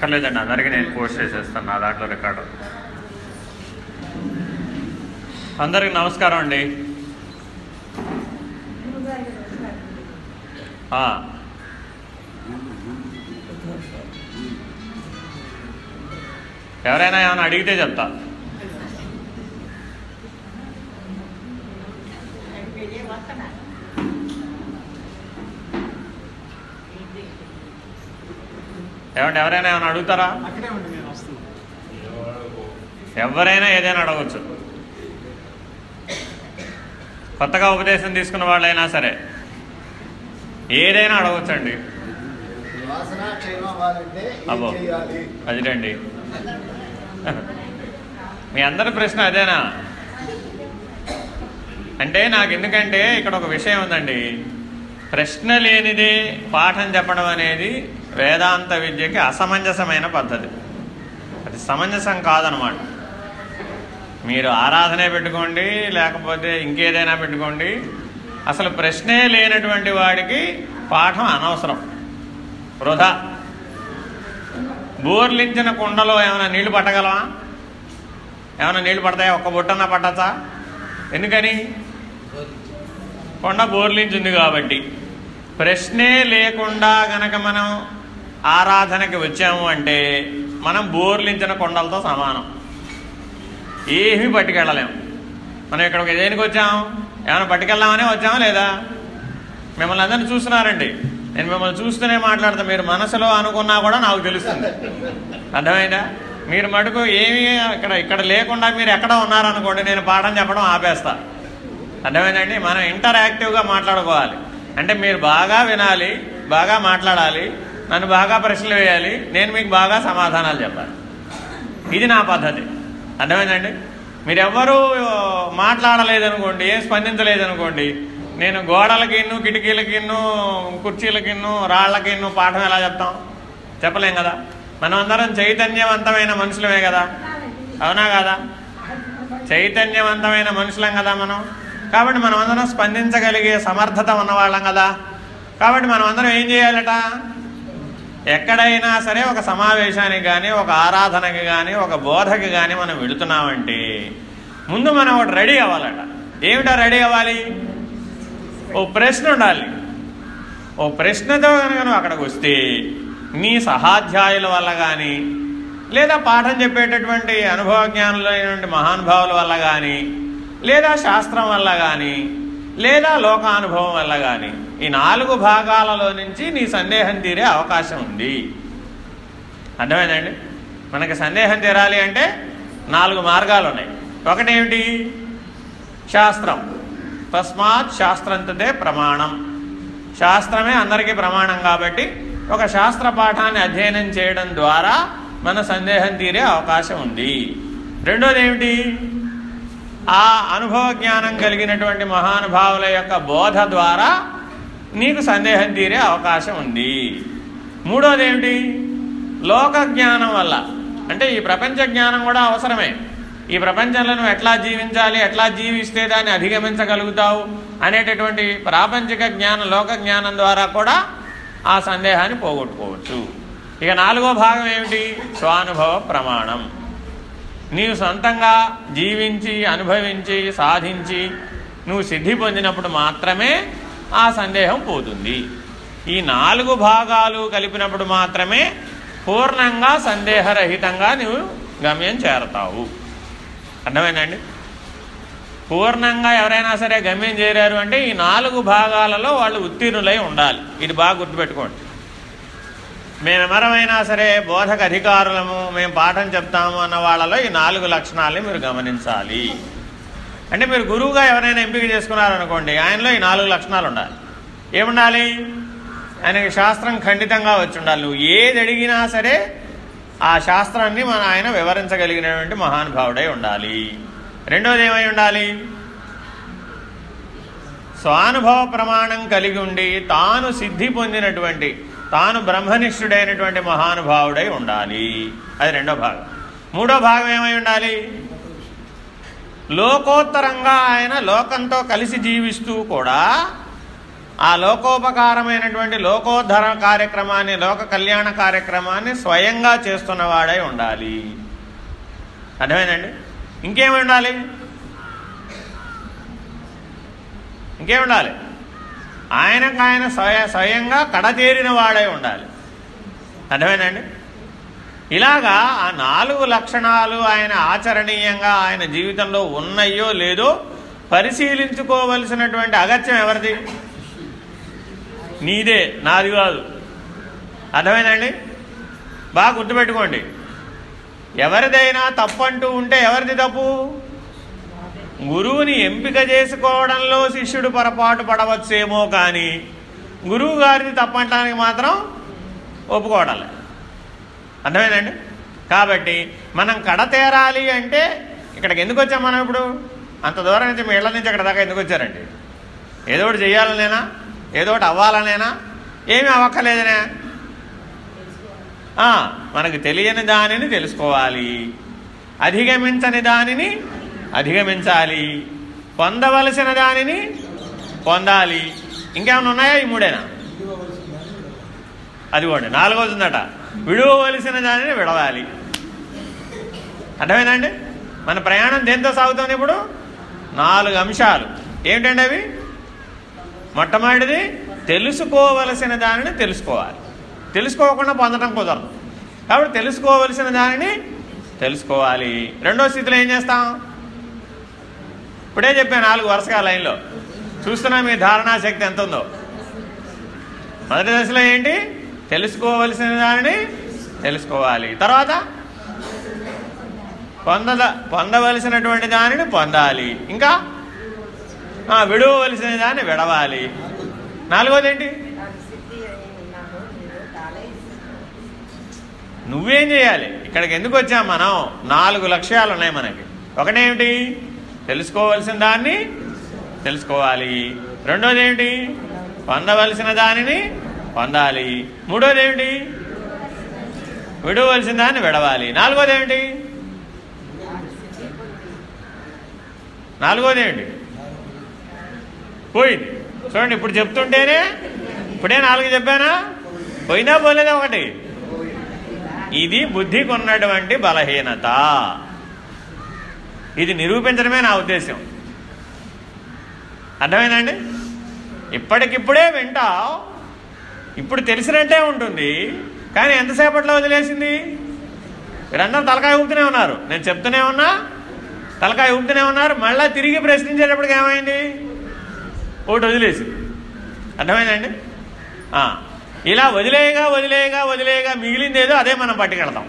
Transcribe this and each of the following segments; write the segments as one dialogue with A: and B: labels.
A: అక్కర్లేదండి. అందరికీ నేను పోస్ట్ చేసేస్తాను నా దాంట్లో రికార్డు. అందరికి నమస్కారం అండి. ఎవరైనా ఏమైనా అడిగితే చెప్తా. ఏమంటే ఎవరైనా ఏమైనా అడుగుతారా? ఎవరైనా ఏదైనా అడగచ్చు. కొత్తగా ఉపదేశం తీసుకున్న వాళ్ళైనా సరే ఏదైనా అడగచ్చండి. అబ్బో.
B: చేయాలి?
A: అది రండి మీ అందరి ప్రశ్న అదేనా? అంటే నాకు ఎందుకంటే ఇక్కడ ఒక విషయం ఉందండి. ప్రశ్న లేనిదే పాఠం చెప్పడం అనేది వేదాంత విద్యకి అసమంజసమైన పద్ధతి. అది సమంజసం కాదనమాట. మీరు ఆరాధనే పెట్టుకోండి లేకపోతే ఇంకేదైనా పెట్టుకోండి. అసలు ప్రశ్నే లేనటువంటి వాడికి పాఠం అనవసరం. వృధా. బోర్లించిన కుండలో ఏమైనా నీళ్ళు పట్టగలవా? ఏమైనా నీళ్ళు పడతాయా? ఒక్క బుట్టన పట్టచ్చా? ఎందుకని? కొండ బోర్లించింది కాబట్టి. ప్రశ్నే లేకుండా గనక మనం ఆరాధనకి వచ్చాము అంటే మనం బోర్లించిన కొండలతో సమానం. ఏమీ పట్టుకెళ్ళలేము. మనం ఇక్కడికి దేనికి వచ్చాం? ఏమైనా పట్టుకెళ్దామనే వచ్చామా లేదా? మిమ్మల్ని అందరిని చూస్తున్నారండి. నేను మిమ్మల్ని చూస్తూనే మాట్లాడతా. మీరు మనసులో అనుకున్నా కూడా నాకు తెలుస్తుంది. అర్థమైందా? మీరు మటుకు ఏమీ ఇక్కడ ఇక్కడ లేకుండా మీరు ఎక్కడ ఉన్నారనుకోండి నేను పాఠం చెప్పడం ఆపేస్తా. అర్థమైందండి? మనం ఇంటరాక్టివ్గా మాట్లాడుకోవాలి. అంటే మీరు బాగా వినాలి బాగా మాట్లాడాలి నన్ను బాగా ప్రశ్నలు వేయాలి. నేను మీకు బాగా సమాధానాలు చెప్పాలి. ఇది నా పద్ధతి. అర్థమైందండి? మీరెవ్వరూ మాట్లాడలేదనుకోండి ఏం స్పందించలేదనుకోండి నేను గోడలకిన్ను కిటికీలకిన్ను కుర్చీలకిన్ను రాళ్ళకిన్ను పాఠం ఎలా చెప్తాం? చెప్పలేం కదా. మనం అందరం చైతన్యవంతమైన మనుషులమే కదా. అవునా కదా? చైతన్యవంతమైన మనుషులం కదా మనం. కాబట్టి మనం అందరం స్పందించగలిగే సమర్థత ఉన్నవాళ్ళం కదా. కాబట్టి మనం అందరం ఏం చేయాలట? ఎక్కడైనా సరే ఒక సమావేశానికి కానీ ఒక ఆరాధనకి కానీ ఒక బోధకి కానీ మనం వెళుతున్నామంటే ముందు మనం ఒకటి రెడీ అవ్వాలట. ఏమిటా రెడీ అవ్వాలి? ఓ ప్రశ్న ఉండాలి. ఓ ప్రశ్నతో కనుక నువ్వు అక్కడికి వస్తే నీ సహాధ్యాయుల వల్ల కానీ లేదా పాఠం చెప్పేటటువంటి అనుభవ జ్ఞానులైనటువంటి మహానుభావుల వల్ల కానీ లేదా శాస్త్రం వల్ల కానీ లేదా లోకానుభవం వల్ల కానీ ఈ నాలుగు భాగాలలో నుంచి నీ సందేహం తీరే అవకాశం ఉంది. అర్థమైందండి? మనకి సందేహం తీరాలి అంటే నాలుగు మార్గాలు ఉన్నాయి. ఒకటేమిటి? శాస్త్రం. తస్మాత్ శాస్త్రంతదే ప్రమాణం. శాస్త్రమే అందరికీ ప్రమాణం కాబట్టి ఒక శాస్త్ర పాఠాన్ని అధ్యయనం చేయడం ద్వారా మన సందేహం తీరే అవకాశం ఉంది. రెండోది ఏమిటి ఆ అనుభవ జ్ఞానం కలిగినటువంటి మహానుభావుల యొక్క బోధ ద్వారా నీకు సందేహం తీరే అవకాశం ఉంది. మూడోది ఏమిటి లోక జ్ఞానం వల్ల. అంటే ఈ ప్రపంచ జ్ఞానం కూడా అవసరమే. ఈ ప్రపంచంలో నువ్వు ఎట్లా జీవించాలి ఎట్లా జీవిస్తే దాన్ని అధిగమించగలుగుతావు అనేటటువంటి ప్రాపంచిక జ్ఞానం లోక జ్ఞానం ద్వారా కూడా ఆ సందేహాన్ని పోగొట్టుకోవచ్చు. ఇక నాలుగో భాగం ఏమిటి? స్వానుభవ ప్రమాణం. నీవు సొంతంగా జీవించి అనుభవించి సాధించి నువ్వు సిద్ధి పొందినప్పుడు మాత్రమే ఆ సందేహం పోతుంది. ఈ నాలుగు భాగాలు కలిపినప్పుడు మాత్రమే పూర్ణంగా సందేహరహితంగా నువ్వు గమ్యం చేరతావు. అర్థమైందండి? పూర్ణంగా ఎవరైనా సరే గమ్యం చేరారు అంటే ఈ నాలుగు భాగాలలో వాళ్ళు ఉత్తీర్ణులై ఉండాలి. ఇది బాగా గుర్తుపెట్టుకోండి. మేమెవరమైనా సరే బోధక అధికారులము మేము పాఠం చెప్తాము అన్న వాళ్ళలో ఈ నాలుగు లక్షణాలని మీరు గమనించాలి. అంటే మీరు గురువుగా ఎవరైనా ఎంపిక చేసుకున్నారనుకోండి ఆయనలో ఈ నాలుగు లక్షణాలు ఉండాలి. ఏముండాలి? ఆయనకి శాస్త్రం ఖండితంగా వచ్చి ఉండాలి. నువ్వు ఏది అడిగినా సరే ఆ శాస్త్రాన్ని మన ఆయన వివరించగలిగినటువంటి మహానుభావుడై ఉండాలి. రెండోది ఏమై ఉండాలి? స్వానుభవ ప్రమాణం కలిగి ఉండి తాను సిద్ధి పొందినటువంటి తాను బ్రహ్మనిష్ఠుడైనటువంటి మహానుభావుడై ఉండాలి. అది రెండో భాగం. మూడో భాగం ఏమై ఉండాలి? లోకోత్తరంగా ఆయన లోకంతో కలిసి జీవిస్తూ కూడా ఆ లోకోపకారమైనటువంటి లోకోద్ధర కార్యక్రమాన్ని లోక కళ్యాణ కార్యక్రమాన్ని స్వయంగా చేస్తున్నవాడై ఉండాలి. అర్థమైందండి? ఇంకేమి ఉండాలి? ఇంకేమి ఉండాలి? ఆయనకు ఆయన స్వయ స్వయంగా కడతేరిన వాడై ఉండాలి. అర్థమైందండి? ఇలాగా ఆ నాలుగు లక్షణాలు ఆయన ఆచరణీయంగా ఆయన జీవితంలో ఉన్నాయో లేదో పరిశీలించుకోవలసినటువంటి అగత్యం ఎవరిది? నీదే నాది కాదు. అర్థమైందండి? బాగా గుర్తుపెట్టుకోండి. ఎవరిదైనా తప్పు అంటూ ఉంటే ఎవరిది తప్పు? గురువుని ఎంపిక చేసుకోవడంలో శిష్యుడు పొరపాటు పడవచ్చేమో కానీ గురువు గారిని తప్పంటానికి మాత్రం ఒప్పుకోవడాలి అర్థమైందండి? కాబట్టి మనం కడతేరాలి అంటే ఇక్కడికి ఎందుకు వచ్చాం మనం ఇప్పుడు? అంత దూరం నుంచి మీ ఇళ్ళ నుంచి అక్కడ దాకా ఎందుకు వచ్చారండి? ఏదో ఒకటి చేయాలనేనా ఏదో ఒకటి అవ్వాలనేనా? ఏమీ అవ్వక్కర్లేదనే? మనకు తెలియని దానిని తెలుసుకోవాలి. అధిగమించని దానిని అధిగమించాలి. పొందవలసిన దానిని పొందాలి. ఇంకేమైనా ఉన్నాయా ఈ మూడేనా? అదిగోండి నాలుగోది ఉందట. విడవలసిన దానిని విడవాలి. అర్థమైందండి? మన ప్రయాణం దేంతో సాగుతుంది ఇప్పుడు? నాలుగు అంశాలు. ఏమిటండి అవి? మొట్టమొదటిది తెలుసుకోవలసిన దానిని తెలుసుకోవాలి. తెలుసుకోకుండా పొందడం కుదరదు. కాబట్టి తెలుసుకోవలసిన దానిని తెలుసుకోవాలి. రెండో స్థితిలో ఏం చేస్తాం? ఇప్పుడే చెప్పాను నాలుగు వరుసగా లైన్లో. చూస్తున్నా మీ ధారణాశక్తి ఎంత ఉందో మొదటి దశలో ఏంటి? తెలుసుకోవలసిన దానిని తెలుసుకోవాలి. తర్వాత పొందద పొందవలసినటువంటి దానిని పొందాలి. ఇంకా విడవలసిన దాన్ని విడవాలి. నాలుగోది ఏంటి నువ్వేం చేయాలి? ఇక్కడికి ఎందుకు వచ్చాం మనం? నాలుగు లక్ష్యాలు ఉన్నాయి మనకి. ఒకటేమిటి? తెలుసుకోవలసిన దాన్ని తెలుసుకోవాలి. రెండోది ఏమిటి పొందవలసిన దానిని పొందాలి. మూడోది ఏమిటి విడవలసిన దాన్ని విడవాలి. నాలుగోది ఏమిటి నాలుగోది ఏమిటి పోయింది. చూడండి ఇప్పుడు చెప్తుంటేనే ఇప్పుడే నాలుగు చెప్పానా? పోయినా పోలేదా ఒకటి? ఇది బుద్ధికి ఉన్నటువంటి బలహీనత. ఇది నిరూపించడమే నా ఉద్దేశం అర్థమైందండి? ఇప్పటికిప్పుడే వింటావు ఇప్పుడు తెలిసినట్టే ఉంటుంది. కానీ ఎంతసేపట్లో వదిలేసింది? వీరందరూ తలకాయ ఊపుతూనే ఉన్నారు. నేను చెప్తూనే ఉన్నా తలకాయ ఊపుతూనే ఉన్నారు. మళ్ళీ తిరిగి ప్రశ్నించేటప్పటికి ఏమైంది? ఒకటి వదిలేసింది. అర్థమైందండి ఇలా వదిలేయగా వదిలేయగా వదిలేయగా మిగిలింది ఏదో అదే మనం పట్టుకెళ్తాం.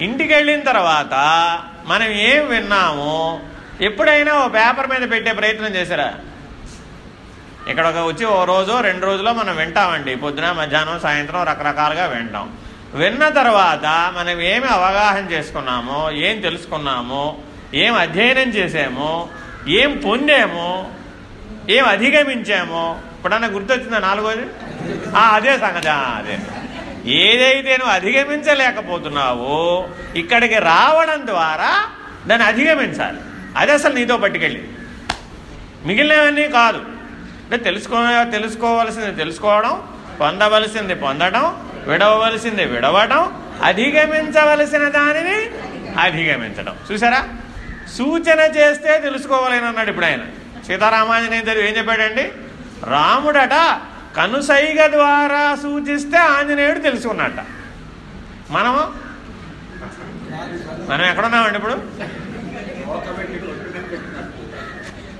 A: ఇంటికి వెళ్ళిన తర్వాత మనం ఏం విన్నామో ఎప్పుడైనా ఓ పేపర్ మీద పెట్టే ప్రయత్నం చేశారా? ఇక్కడ ఒక వచ్చి ఓ రోజు రెండు రోజులో మనం వింటామండి. పొద్దున మధ్యాహ్నం సాయంత్రం రకరకాలుగా వింటాం. విన్న తర్వాత మనం ఏమి అవగాహన చేసుకున్నామో ఏం తెలుసుకున్నామో ఏం అధ్యయనం చేసామో ఏం పొందామో ఏం అధిగమించామో ఇప్పుడన్నా గుర్తొచ్చిందా నాలుగోది? అదే సంగతి అదే. ఏదైతే నువ్వు అధిగమించలేకపోతున్నావో ఇక్కడికి రావడం ద్వారా దాన్ని అధిగమించాలి. అది అసలు నీతో పట్టుకెళ్ళి. మిగిలినవన్నీ కాదు. అంటే తెలుసుకో తెలుసుకోవలసింది తెలుసుకోవడం పొందవలసింది పొందడం విడవలసింది విడవడం అధిగమించవలసిన దానిని అధిగమించడం. చూసారా సూచన చేస్తే తెలుసుకోవాలని ఇప్పుడు ఆయన. సీతారామాంజనేయ చదివి ఏం చెప్పాడండి? రాముడట కనుసైగ ద్వారా సూచిస్తే ఆంజనేయుడు తెలుసుకున్నట్ట మనము? మనం ఎక్కడున్నామండి ఇప్పుడు?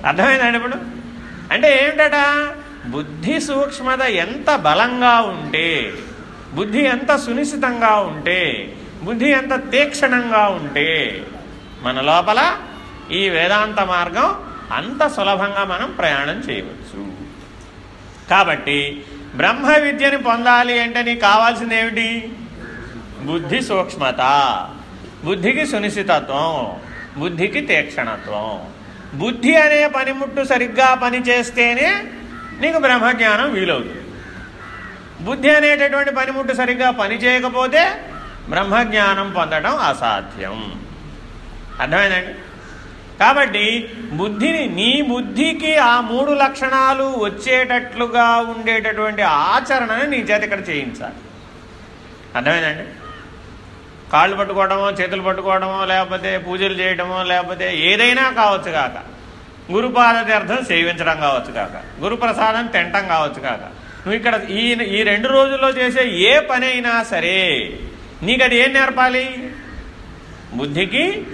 A: అర్థమైందండి ఇప్పుడు? అంటే ఏమిటట? బుద్ధి సూక్ష్మత ఎంత బలంగా ఉంటే బుద్ధి ఎంత సునిశ్చితంగా ఉంటే బుద్ధి ఎంత తీక్షణంగా ఉంటే మన లోపల ఈ వేదాంత మార్గం అంత సులభంగా మనం ప్రయాణం చేయవచ్చు. కాబట్టి బ్రహ్మ విద్యని పొందాలి అంటే నీకు కావాల్సింది ఏమిటి? బుద్ధి సూక్ష్మత. బుద్ధికి సునిశ్చితత్వం బుద్ధికి తీక్షణత్వం. బుద్ధి అనే పనిముట్టు సరిగ్గా పనిచేస్తేనే నీకు బ్రహ్మజ్ఞానం వీలవుతుంది. బుద్ధి అనేటటువంటి పనిముట్టు సరిగ్గా పనిచేయకపోతే బ్రహ్మజ్ఞానం పొందడం అసాధ్యం. అర్థమైందండి? కాబట్టి బుద్ధిని నీ బుద్ధికి ఆ మూడు లక్షణాలు వచ్చేటట్లుగా ఉండేటటువంటి ఆచరణని నీ చేత ఇక్కడ చేయించాలి. అర్థమైందండి? కాళ్ళు పట్టుకోవడమో చేతులు పట్టుకోవడమో లేకపోతే పూజలు చేయడమో లేకపోతే ఏదైనా కావచ్చు కాక. గురుపాద తీర్థం సేవించడం కావచ్చు కాక. గురుప్రసాదం తినటం కావచ్చు కాక. నువ్వు ఇక్కడ ఈ ఈ రెండు రోజుల్లో చేసే ఏ పని అయినా సరే నీకు అది ఏం నేర్పాలి? బుద్ధికి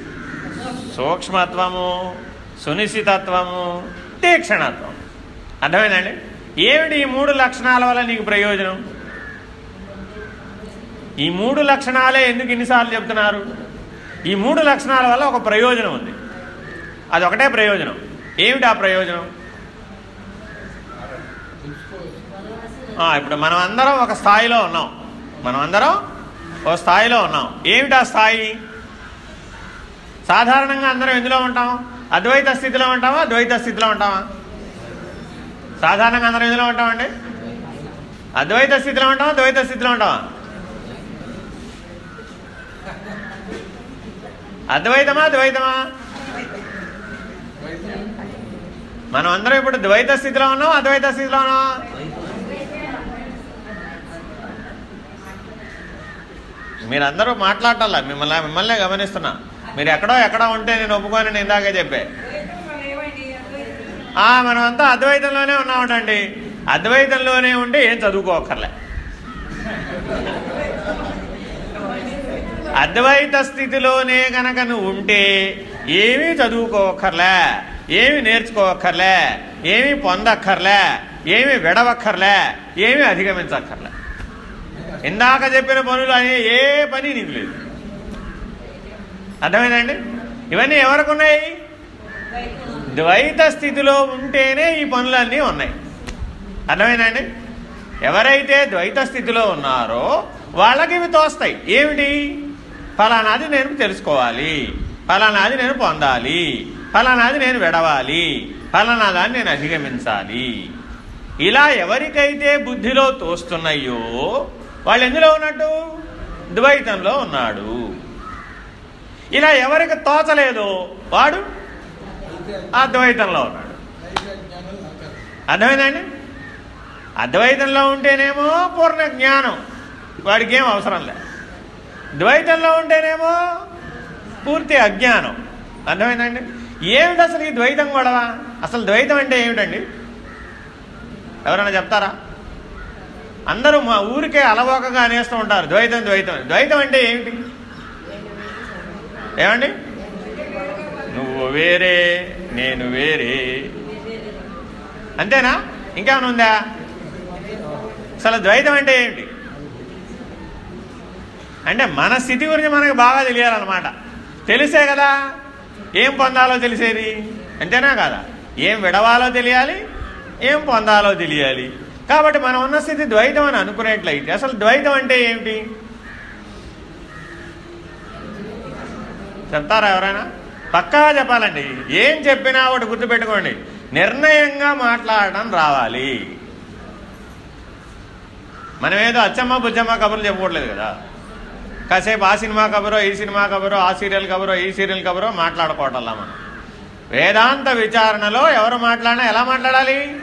A: సూక్ష్మత్వము సునిశ్చితత్వము తీక్షణత్వం అర్థమైందండి? ఏమిటి ఈ మూడు లక్షణాల వల్ల నీకు ప్రయోజనం? ఈ మూడు లక్షణాలే ఎందుకు ఇన్నిసార్లు చెప్తున్నారు? ఈ మూడు లక్షణాల వల్ల ఒక ప్రయోజనం ఉంది. అది ఒకటే ప్రయోజనం. ఏమిటి ఆ ప్రయోజనం? ఇప్పుడు మనం అందరం ఒక స్థాయిలో ఉన్నాం. మనం అందరం ఒక స్థాయిలో ఉన్నాం. ఏమిటి ఆ స్థాయి? సాధారణంగా అందరం ఎందులో ఉంటాం? అద్వైత స్థితిలో ఉంటామా? ద్వైత స్థితిలో ఉంటామా? సాధారణంగా అందరం ఎందులో ఉంటామండి? అద్వైత స్థితిలో ఉంటామా? ద్వైత స్థితిలో ఉంటామా? అద్వైతమా ద్వైతమా మనం అందరం ఇప్పుడు ద్వైత స్థితిలో ఉన్నాం అద్వైత స్థితిలో ఉన్నాం. మీరందరూ మాట్లాడాల? మిమ్మల్ని మిమ్మల్నే గమనిస్తున్నా. మీరు ఎక్కడో ఎక్కడో ఉంటే నేను ఒప్పుకొని నేను ఇందాకే చెప్పే. మనమంతా అద్వైతంలోనే ఉన్నామంటండి. అద్వైతంలోనే ఉంటే ఏం చదువుకోకర్లే అద్వైత స్థితిలోనే గనక నువ్వు ఉంటే ఏమీ చదువుకోవక్కర్లే ఏమి నేర్చుకోవక్కర్లే ఏమి పొందక్కర్లే ఏమి విడవక్కర్లే ఏమి అధిగమించక్కర్లే. ఇందాక చెప్పిన పనులు అనే ఏ పని నీకు లేదు. అర్థమైందండి? ఇవన్నీ ఎవరికి ఉన్నాయి ద్వైత స్థితిలో ఉంటేనే ఈ పనులన్నీ ఉన్నాయి. అర్థమైందండి? ఎవరైతే ద్వైత స్థితిలో ఉన్నారో వాళ్ళకి ఇవి తోస్తాయి. ఏమిటి? ఫలానాది నేను తెలుసుకోవాలి. ఫలానాది నేను పొందాలి. ఫలానాది నేను విడవాలి. ఫలానాదాన్ని నేను అధిగమించాలి. ఇలా ఎవరికైతే బుద్ధిలో తోస్తున్నాయో వాళ్ళు ఎందులో ఉన్నట్టు? ద్వైతంలో ఉన్నాడు. ఇలా ఎవరికి తోచలేదో వాడు అద్వైతంలో ఉన్నాడు. అర్థమైందండి? అద్వైతంలో ఉంటేనేమో పూర్ణ జ్ఞానం వాడికి ఏం అవసరం లే ద్వైతంలో ఉంటేనేమో పూర్తి అజ్ఞానం. అర్థమైందండి? ఏమిటి అసలు ఈ ద్వైతం గొడవ? అసలు ద్వైతం అంటే ఏమిటండి? ఎవరైనా చెప్తారా? అందరూ మా ఊరికే అలవోకగా అనేస్తూ ఉంటారు. ద్వైతం ద్వైతం. ద్వైతం అంటే ఏమిటి? ఏమండి? నువ్వు వేరే నేను వేరే. అంతేనా? ఇంకేమైనా ఉందా? అసలు ద్వైతం అంటే ఏమిటి? అంటే మన స్థితి గురించి మనకు బాగా తెలియాలన్నమాట. తెలిసే కదా ఏం పొందాలో తెలిసేది? అంతేనా కదా? ఏం విడవాలో తెలియాలి ఏం పొందాలో తెలియాలి. కాబట్టి మనం ఉన్న స్థితి ద్వైతం అని అనుకునేట్లయితే అసలు ద్వైతం అంటే ఏమిటి? చెప్తారా ఎవరైనా? పక్కా చెప్పాలండి. ఏం చెప్పినా ఒకటి గుర్తుపెట్టుకోండి. నిర్ణయంగా మాట్లాడడం రావాలి. మనమేదో అచ్చమ్మ బుజ్జమ్మ కబుర్లు చెప్పుకోవట్లేదు కదా. కాసేపు ఆ సినిమా కబరో ఈ సినిమా కబరో ఆ సీరియల్ కబరో ఈ సీరియల్ కబరో మాట్లాడుకోవటంలా మనం. వేదాంత విచారణలో ఎవరు మాట్లాడినా ఎలా మాట్లాడాలి?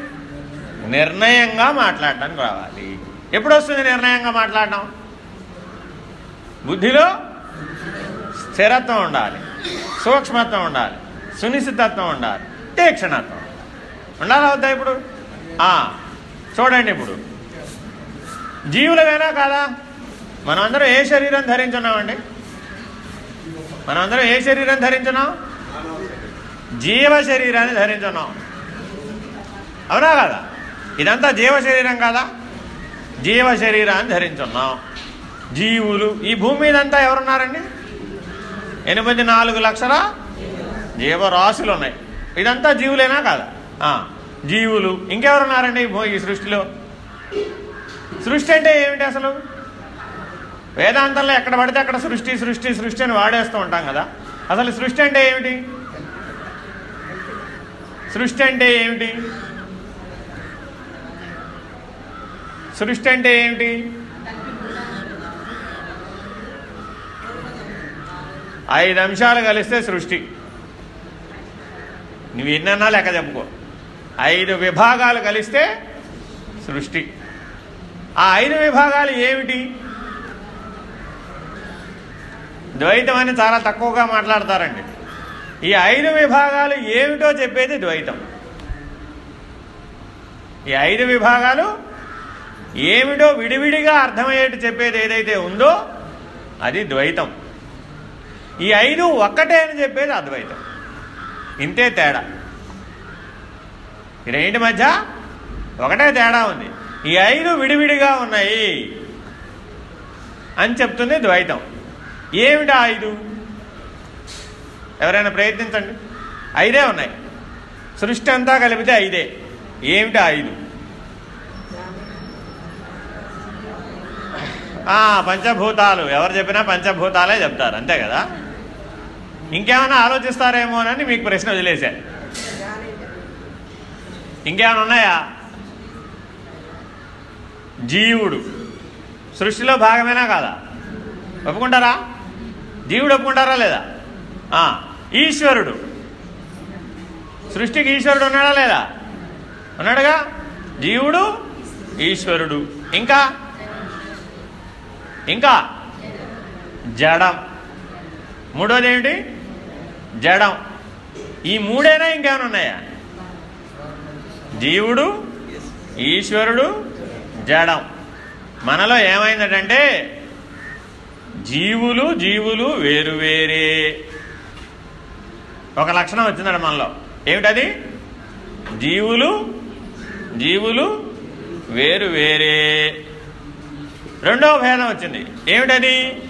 A: నిర్ణయంగా మాట్లాడడానికి రావాలి. ఎప్పుడు వస్తుంది నిర్ణయంగా మాట్లాడడం బుద్ధిలో స్థిరత్వం ఉండాలి సూక్ష్మత్వం ఉండాలి సునిశ్చితత్వం ఉండాలి తీక్షణత్వం ఉండాలి. వద్దా ఇప్పుడు? చూడండి ఇప్పుడు. జీవులవేనా కాదా? మనమందరం ఏ శరీరం ధరించున్నామండి? మనమందరం ఏ శరీరం ధరించున్నాం? జీవ శరీరాన్ని ధరించున్నాం. అవునా కదా? ఇదంతా జీవ శరీరం కదా? జీవ శరీరాన్ని ధరించున్నాం. జీవులు ఈ భూమి మీదంతా ఎవరున్నారండి? ఎనిమిది నాలుగు లక్షల జీవరాశులు ఉన్నాయి ఇదంతా జీవులేనా కాదా? జీవులు. ఇంకెవరున్నారండి ఈ సృష్టిలో? సృష్టి అంటే ఏమిటి అసలు? వేదాంతంలో ఎక్కడ పడితే అక్కడ సృష్టి సృష్టి సృష్టి అని వాడేస్తూ ఉంటాం కదా. అసలు సృష్టి అంటే ఏమిటి? సృష్టి అంటే ఏమిటి? సృష్టి అంటే ఏమిటి? ఐదు అంశాలు కలిస్తే సృష్టి. నువ్వు ఎన్నన్నా లెక్క చెప్పుకో. ఐదు విభాగాలు కలిస్తే సృష్టి. ఆ ఐదు విభాగాలు ఏమిటి? ద్వైతం అని చాలా తక్కువగా మాట్లాడతారండి. ఈ ఐదు విభాగాలు ఏమిటో చెప్పేది ద్వైతం. ఈ ఐదు విభాగాలు ఏమిటో విడివిడిగా అర్థమయ్యేట్టు చెప్పేది ఏదైతే ఉందో అది ద్వైతం. ఈ ఐదు ఒక్కటే అని చెప్పేది అద్వైతం. ఇంతే తేడా. ఈ రెండింటి మధ్య? ఒకటే తేడా ఉంది. ఈ ఐదు విడివిడిగా ఉన్నాయి అని చెప్తుంది ద్వైతం. ఏమిటి ఆ ఐదు ఎవరైనా ప్రయత్నించండి. ఐదే ఉన్నాయి. సృష్టి అంతా కలిపితే ఐదే. ఏమిటి ఐదు పంచభూతాలు. ఎవరు చెప్పినా పంచభూతాలే చెప్తారు. అంతే కదా? ఇంకేమైనా ఆలోచిస్తారేమోనని మీకు ప్రశ్న వదిలేశారు ఇంకేమైనా ఉన్నాయా? జీవుడు. సృష్టిలో భాగమేనా కాదా? ఒప్పుకుంటారా? జీవుడు ఒప్పుకుంటారా లేదా? ఈశ్వరుడు. సృష్టికి ఈశ్వరుడు ఉన్నాడా లేదా? ఉన్నాడుగా? జీవుడు ఈశ్వరుడు. ఇంకా? ఇంకా? జడం. మూడోది ఏమిటి జడం. ఈ మూడైనా ఇంకేమైనా ఉన్నాయా? జీవుడు ఈశ్వరుడు జడం. మనలో ఏమైందంటే జీవులు జీవులు వేరు వేరే. ఒక లక్షణం వచ్చిందండి మనలో. ఏమిటది? జీవులు జీవులు వేరు వేరే. రెండవ భేదం వచ్చింది. ఏమిటది?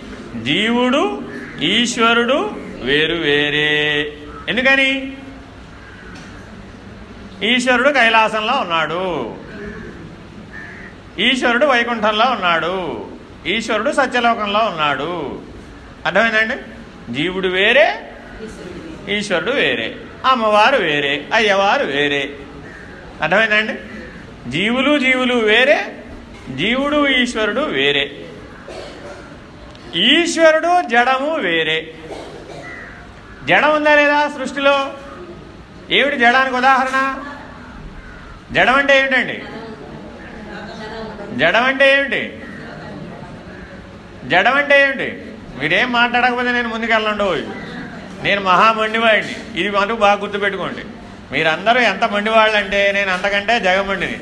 A: జీవుడు ఈశ్వరుడు వేరు వేరే. ఎందుకని? ఈశ్వరుడు కైలాసంలో ఉన్నాడు. ఈశ్వరుడు వైకుంఠంలో ఉన్నాడు. ఈశ్వరుడు సత్యలోకంలో ఉన్నాడు. అర్థమైందండి? జీవుడు వేరే ఈశ్వరుడు వేరే అమ్మవారు వేరే అయ్యవారు వేరే. అర్థమైందండి? జీవులు జీవులు వేరే జీవుడు ఈశ్వరుడు వేరే. ఈశ్వరుడు జడము వేరే. జడం ఉందా లేదా సృష్టిలో? ఏమిటి జడానికి ఉదాహరణ? జడం అంటే ఏమిటండి? జడం అంటే ఏమిటి? జడం అంటే ఏమిటి? మీరేం మాట్లాడకపోతే నేను ముందుకెళ్ళండి నేను మహా మండివాడిని. ఇది మనకు బాగా గుర్తుపెట్టుకోండి. మీరందరూ ఎంత మండివాళ్ళు అంటే నేను అంతకంటే జగమండిని.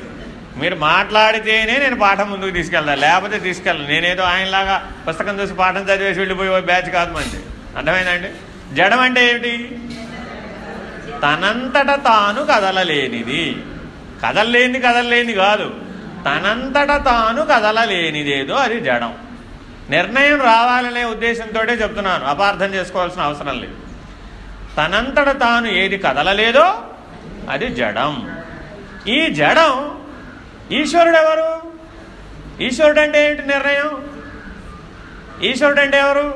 A: మీరు మాట్లాడితేనే నేను పాఠం ముందుకు తీసుకెళ్తాను లేకపోతే తీసుకెళ్ళను. నేనేదో ఆయనలాగా పుస్తకం చూసి పాఠం చదివేసి వెళ్ళిపోయి బ్యాచ్ కాదు మంది అర్థమైందండి జడం అంటే ఏమిటి? తనంతట తాను కదలలేనిది. కదలలేనిది కదలలేనిది కాదు. తనంతట తాను కదలలేనిదేదో అది జడం. నిర్ణయం రావాలనే ఉద్దేశంతో చెప్తున్నాను. అపార్థం చేసుకోవాల్సిన అవసరం లేదు. తనంతట తాను ఏది కదలలేదో అది జడం. ఈ జడం ఈశ్వరుడు ఎవరు ఈశ్వరుడు అంటే ఏంటి నిర్ణయం? ఈశ్వరుడు అంటే ఎవరు?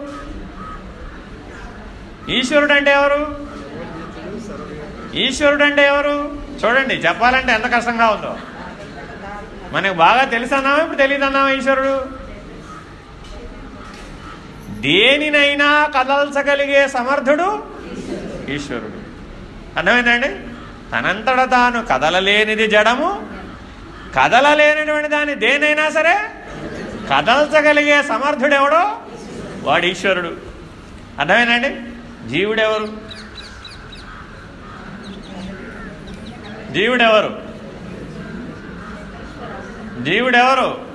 A: ఈశ్వరుడు అంటే ఎవరు? ఈశ్వరుడు అంటే ఎవరు? చూడండి చెప్పాలంటే ఎంత కష్టంగా ఉందో. మనకు బాగా తెలుసు అన్నామా ఇప్పుడు తెలియదు అన్నామా ఈశ్వరుడు? దేనినైనా కదల్చగలిగే సమర్థుడు ఈశ్వరుడు. అర్థమైందండి? తనంతట తాను కదలలేనిది జడము కదలలేనటువంటి దాన్ని దేనైనా సరే కదల్చగలిగే సమర్థుడెవడో వాడు ఈశ్వరుడు. అర్థమేనండి జీవుడెవరు? జీవుడెవరు? జీవుడెవరు?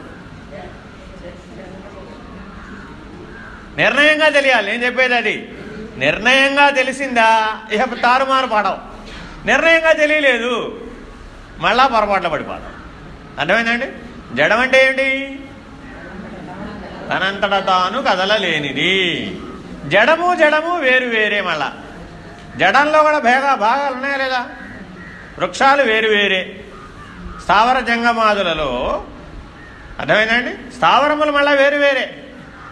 A: నిర్ణయంగా తెలియాలి నేను చెప్పేది అది. నిర్ణయంగా తెలిసిందా? ఇక తారుమారు పాడవు నిర్ణయంగా తెలియలేదు. మళ్ళా పొరపాట్లు పడిపోదాం అర్థమైందండి? జడం అంటే ఏంటి? తనంతట తాను కదలలేనిది. జడము జడము వేరు వేరే మళ్ళా. జడంలో కూడా భేగా భాగాలు ఉన్నాయా లేదా? వృక్షాలు వేరు వేరే. స్థావర జంగమాదులలో అర్థమైందండి? స్థావరములు మళ్ళీ వేరు వేరే.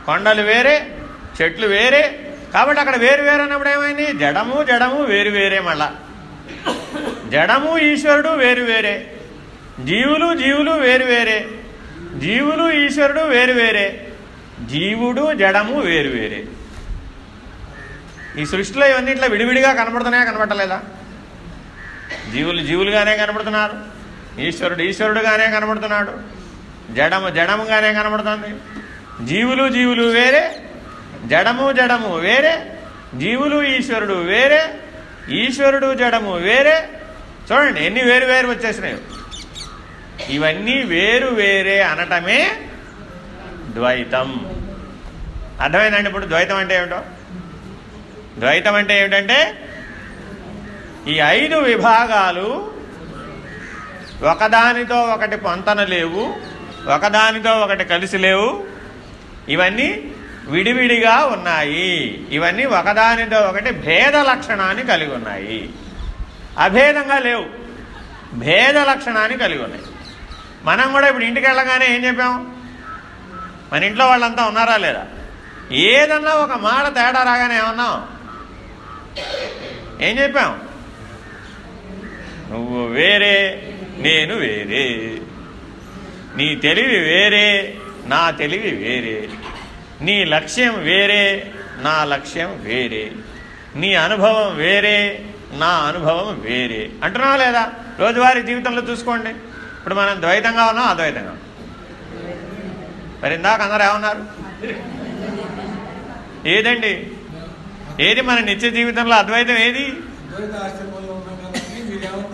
A: కొండలు వేరే చెట్లు వేరే. కాబట్టి అక్కడ వేరు వేరు అన్నప్పుడు ఏమైంది? జడము జడము వేరు వేరే మళ్ళా. జడము ఈశ్వరుడు వేరు వేరే. జీవులు జీవులు వేరు వేరే. జీవులు ఈశ్వరుడు వేరు వేరే. జీవుడు జడము వేరు వేరే. ఈ సృష్టిలో ఇవన్నీ ఇట్లా విడివిడిగా కనపడుతున్నాయా కనపడలేదా జీవులు జీవులుగానే కనబడుతున్నారు. ఈశ్వరుడు ఈశ్వరుడుగానే కనబడుతున్నాడు. జడము జడముగానే కనబడుతుంది. జీవులు జీవులు వేరే జడము జడము వేరే జీవులు ఈశ్వరుడు వేరే ఈశ్వరుడు జడము వేరే. చూడండి ఎన్ని వేరు వేరు వచ్చేసినాయి. ఇవన్నీ వేరు వేరే అనటమే ద్వైతం. అర్థమైందండి ఇప్పుడు ద్వైతం అంటే ఏమిటో? ద్వైతం అంటే ఏమిటంటే ఈ ఐదు విభాగాలు ఒకదానితో ఒకటి పొంతన లేవు ఒకదానితో ఒకటి కలిసి లేవు ఇవన్నీ విడివిడిగా ఉన్నాయి. ఇవన్నీ ఒకదానితో ఒకటి భేద లక్షణాన్ని కలిగి ఉన్నాయి. అభేదంగా లేవు. భేద లక్షణాన్ని కలిగి ఉన్నాయి. మనం కూడా ఇప్పుడు ఇంటికి వెళ్ళగానే ఏం చెప్పాం? మన ఇంట్లో వాళ్ళంతా ఉన్నారా లేదా? ఏదన్నా ఒక మాట తేడా రాగానే ఏమన్నాం? ఏం చెప్పాం? నువ్వు వేరే నేను వేరే. నీ తెలివి వేరే నా తెలివి వేరే నీ లక్ష్యం వేరే నా లక్ష్యం వేరే నీ అనుభవం వేరే నా అనుభవం వేరే. అంటున్నావా లేదా? రోజువారీ జీవితంలో చూసుకోండి. ఇప్పుడు మనం ద్వైతంగా ఉన్నాం అద్వైతంగా. మరి ఇందాక అందరూ ఏమన్నారు? ఏదండి? ఏది మన నిత్య జీవితంలో అద్వైతం ఏది?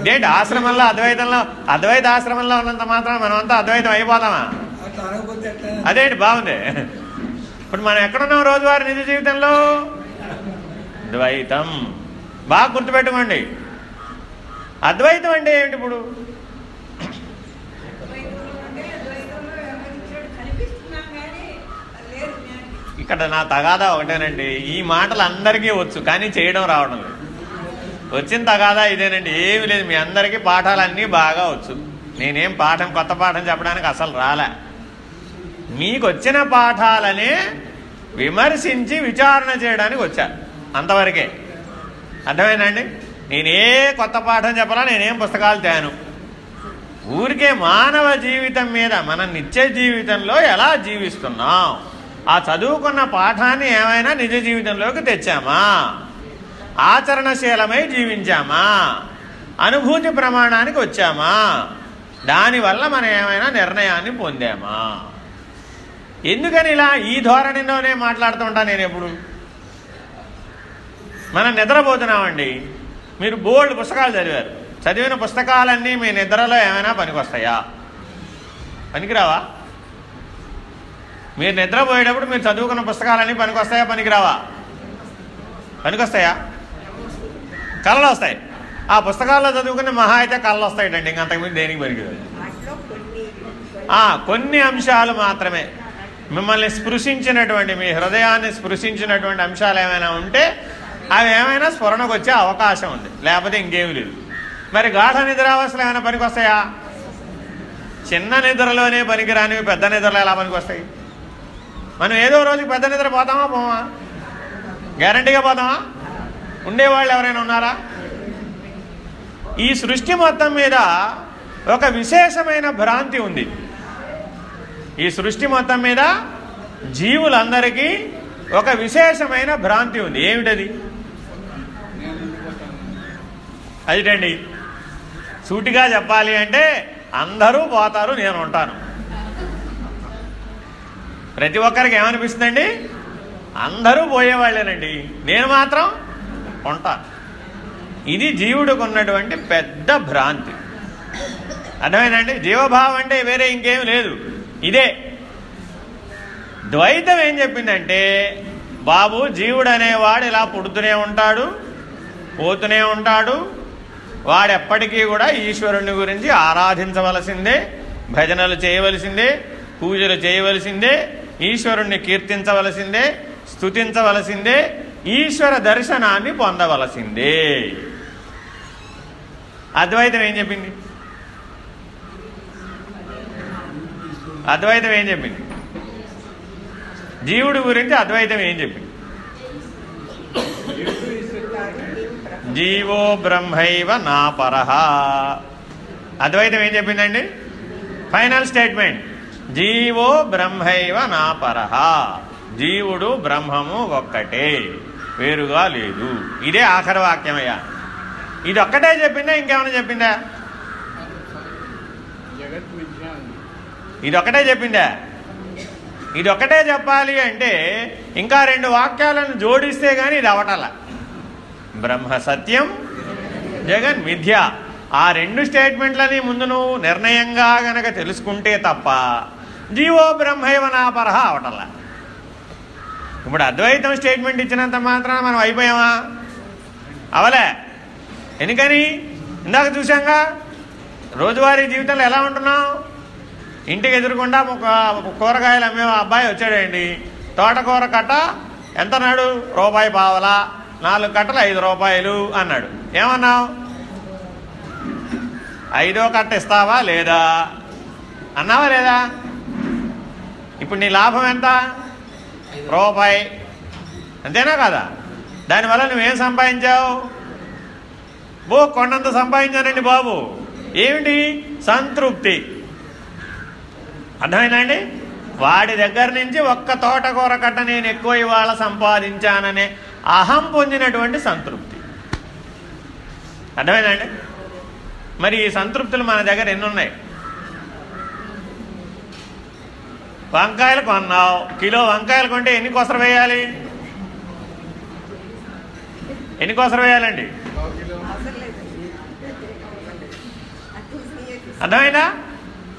C: ద్వైత ఆశ్రమంలో
A: అద్వైతంలో అద్వైత ఆశ్రమంలో ఉన్నంత మాత్రం మనమంతా అద్వైతం అయిపోతామా?
C: ఎట్లా
A: అదేంటి బాగుంది. ఇప్పుడు మనం ఎక్కడున్నాం రోజువారీ నిజ జీవితంలో? ద్వైతం బాగా గుర్తుపెట్టుకోండి. అద్వైతం అంటే ఏమిటి ఇప్పుడు? ఇక్కడ నా తగాదా ఒకటేనండి. ఈ మాటలు అందరికీ వచ్చు కానీ చేయడం రావడం లేదు. వచ్చిన తగాదా ఇదేనండి. ఏమి లేదు. మీ అందరికీ పాఠాలన్నీ బాగా వచ్చు. నేనేం పాఠం కొత్త పాఠం చెప్పడానికి అసలు రాలే. మీకు వచ్చిన పాఠాలనే విమర్శించి విచారణ చేయడానికి వచ్చారు అంతవరకే. అర్థమైందండి? నేనే కొత్త పాఠం చెప్పాలా నేనేం పుస్తకాలు తేను? ఊరికే మానవ జీవితం మీద మన నిత్య జీవితంలో ఎలా జీవిస్తున్నాం? ఆ చదువుకున్న పాఠాన్ని ఏమైనా నిజ జీవితంలోకి తెచ్చామా? ఆచరణశీలమై జీవించామా? అనుభూతి ప్రమాణానికి వచ్చామా? దానివల్ల మనం ఏమైనా నిర్ణయాన్ని పొందామా? ఎందుకని ఇలా ఈ ధోరణిలోనే మాట్లాడుతుంటా నేను ఎప్పుడు? మనం నిద్రపోతున్నామండి. మీరు బోల్డ్ పుస్తకాలు చదివారు. చదివిన పుస్తకాలన్నీ మీ నిద్రలో ఏమైనా పనికొస్తాయా? పనికిరావా? మీరు నిద్రపోయేటప్పుడు మీరు చదువుకున్న పుస్తకాలన్నీ పనికొస్తాయా పనికిరావా? పనికొస్తాయా? కళలు వస్తాయి. ఆ పుస్తకాల్లో చదువుకున్న మహా అయితే కళలు వస్తాయండి ఇంక అంతకుమించి దేనికి పనికిరాదు? కొన్ని అంశాలు మాత్రమే. మిమ్మల్ని స్పృశించినటువంటి మీ హృదయాన్ని స్పృశించినటువంటి అంశాలు ఏమైనా ఉంటే అవి ఏమైనా స్ఫురణకు వచ్చే అవకాశం ఉంది. లేకపోతే ఇంకేమి లేదు. మరి గాఢ నిద్రావస్థలు ఏమైనా పనికొస్తాయా? చిన్న నిద్రలోనే పనికిరానివి పెద్ద నిద్రలు ఎలా పనికొస్తాయి? మనం ఏదో రోజు పెద్ద నిద్ర పోతామా పోమా? గ్యారంటీగా పోతామా? ఉండేవాళ్ళు ఎవరైనా ఉన్నారా? ఈ సృష్టి మొత్తం మీద ఒక విశేషమైన భ్రాంతి ఉంది. ఈ సృష్టి మొత్తం మీద జీవులందరికీ ఒక విశేషమైన భ్రాంతి ఉంది. ఏమిటది? అదిటండి? సూటిగా చెప్పాలి అంటే అందరూ పోతారు నేను ఉంటాను. ప్రతి ఒక్కరికి ఏమనిపిస్తుందండి? అందరూ పోయేవాళ్ళేనండి. నేను మాత్రం ఉంటాను. ఇది జీవుడికి ఉన్నటువంటి పెద్ద భ్రాంతి. అర్థమైందండి? జీవభావం అంటే వేరే ఇంకేం లేదు. ఇదే. ద్వైతం ఏం చెప్పిందంటే బాబు జీవుడు అనేవాడు ఇలా పుడుతూనే ఉంటాడు పోతూనే ఉంటాడు. వాడెప్పటికీ కూడా ఈశ్వరుని గురించి ఆరాధించవలసిందే భజనలు చేయవలసిందే పూజలు చేయవలసిందే ఈశ్వరుణ్ణి కీర్తించవలసిందే స్తుతించవలసిందే ఈశ్వర దర్శనాన్ని పొందవలసిందే. అద్వైతం ఏం చెప్పింది? అద్వైతం ఏం చెప్పింది? జీవుడి గురించి అద్వైతం ఏం చెప్పింది? జీవో బ్రహ్మైవ నా పరహ అద్వైతం ఏం చెప్పిందండి? Final statement. జీవో బ్రహ్మైవ నా పరహ జీవుడు బ్రహ్మము ఒక్కటే. వేరుగా లేదు. ఇదే ఆఖరి వాక్యమయ్యా ఇది ఒక్కటే చెప్పిందా? ఇంకేమైనా చెప్పిందా
C: జగత్ మిథ్య ఉంది.
A: ఇదొకటే చెప్పిందా? ఇదొకటే చెప్పాలి అంటే ఇంకా రెండు వాక్యాలను జోడిస్తే కానీ ఇది అవటల. బ్రహ్మ సత్యం జగన్ మిథ్య. ఆ రెండు స్టేట్మెంట్లని ముందు నువ్వు నిర్ణయంగా గనక తెలుసుకుంటే తప్ప జీవో బ్రహ్మైవ నాపరహ అవటల. ఇప్పుడు అద్వైతం స్టేట్మెంట్ ఇచ్చినంత మాత్రాన మనం అయిపోయామా? అవలే. ఎందుకని? ఇందాక చూసాంగా రోజువారీ జీవితంలో ఎలా ఉంటున్నాం ఇంటికి ఎదురుకుండా ఒక కూరగాయలు అమ్మే అబ్బాయి వచ్చాడండి. తోటకూర కట్ట ఎంత నాడు రూపాయి పావలా. నాలుగు కట్టలు ఐదు రూపాయలు అన్నాడు. ఏమన్నావు? ఐదో కట్ట ఇస్తావా లేదా? అన్నావా లేదా? ఇప్పుడు నీ లాభం ఎంత? రూపాయి. అంతేనా కదా? దానివల్ల నువ్వేం సంపాదించావు? బో కొండంత సంపాదించానండి బాబు. ఏమిటి? సంతృప్తి. అర్థమైందండి? వాడి దగ్గర నుంచి ఒక్క తోటకూర కట్ట నేను ఎక్కువ ఇవాళ సంపాదించాననే అహం పొందినటువంటి సంతృప్తి. అర్థమైందండి? మరి ఈ సంతృప్తులు మన దగ్గర ఎన్ని ఉన్నాయి వంకాయలు కొన్నావు. కిలో వంకాయలు కొంటే ఎన్ని కొసరు వేయాలి? ఎన్ని కొసరు వేయాలండి? అర్థమైందా?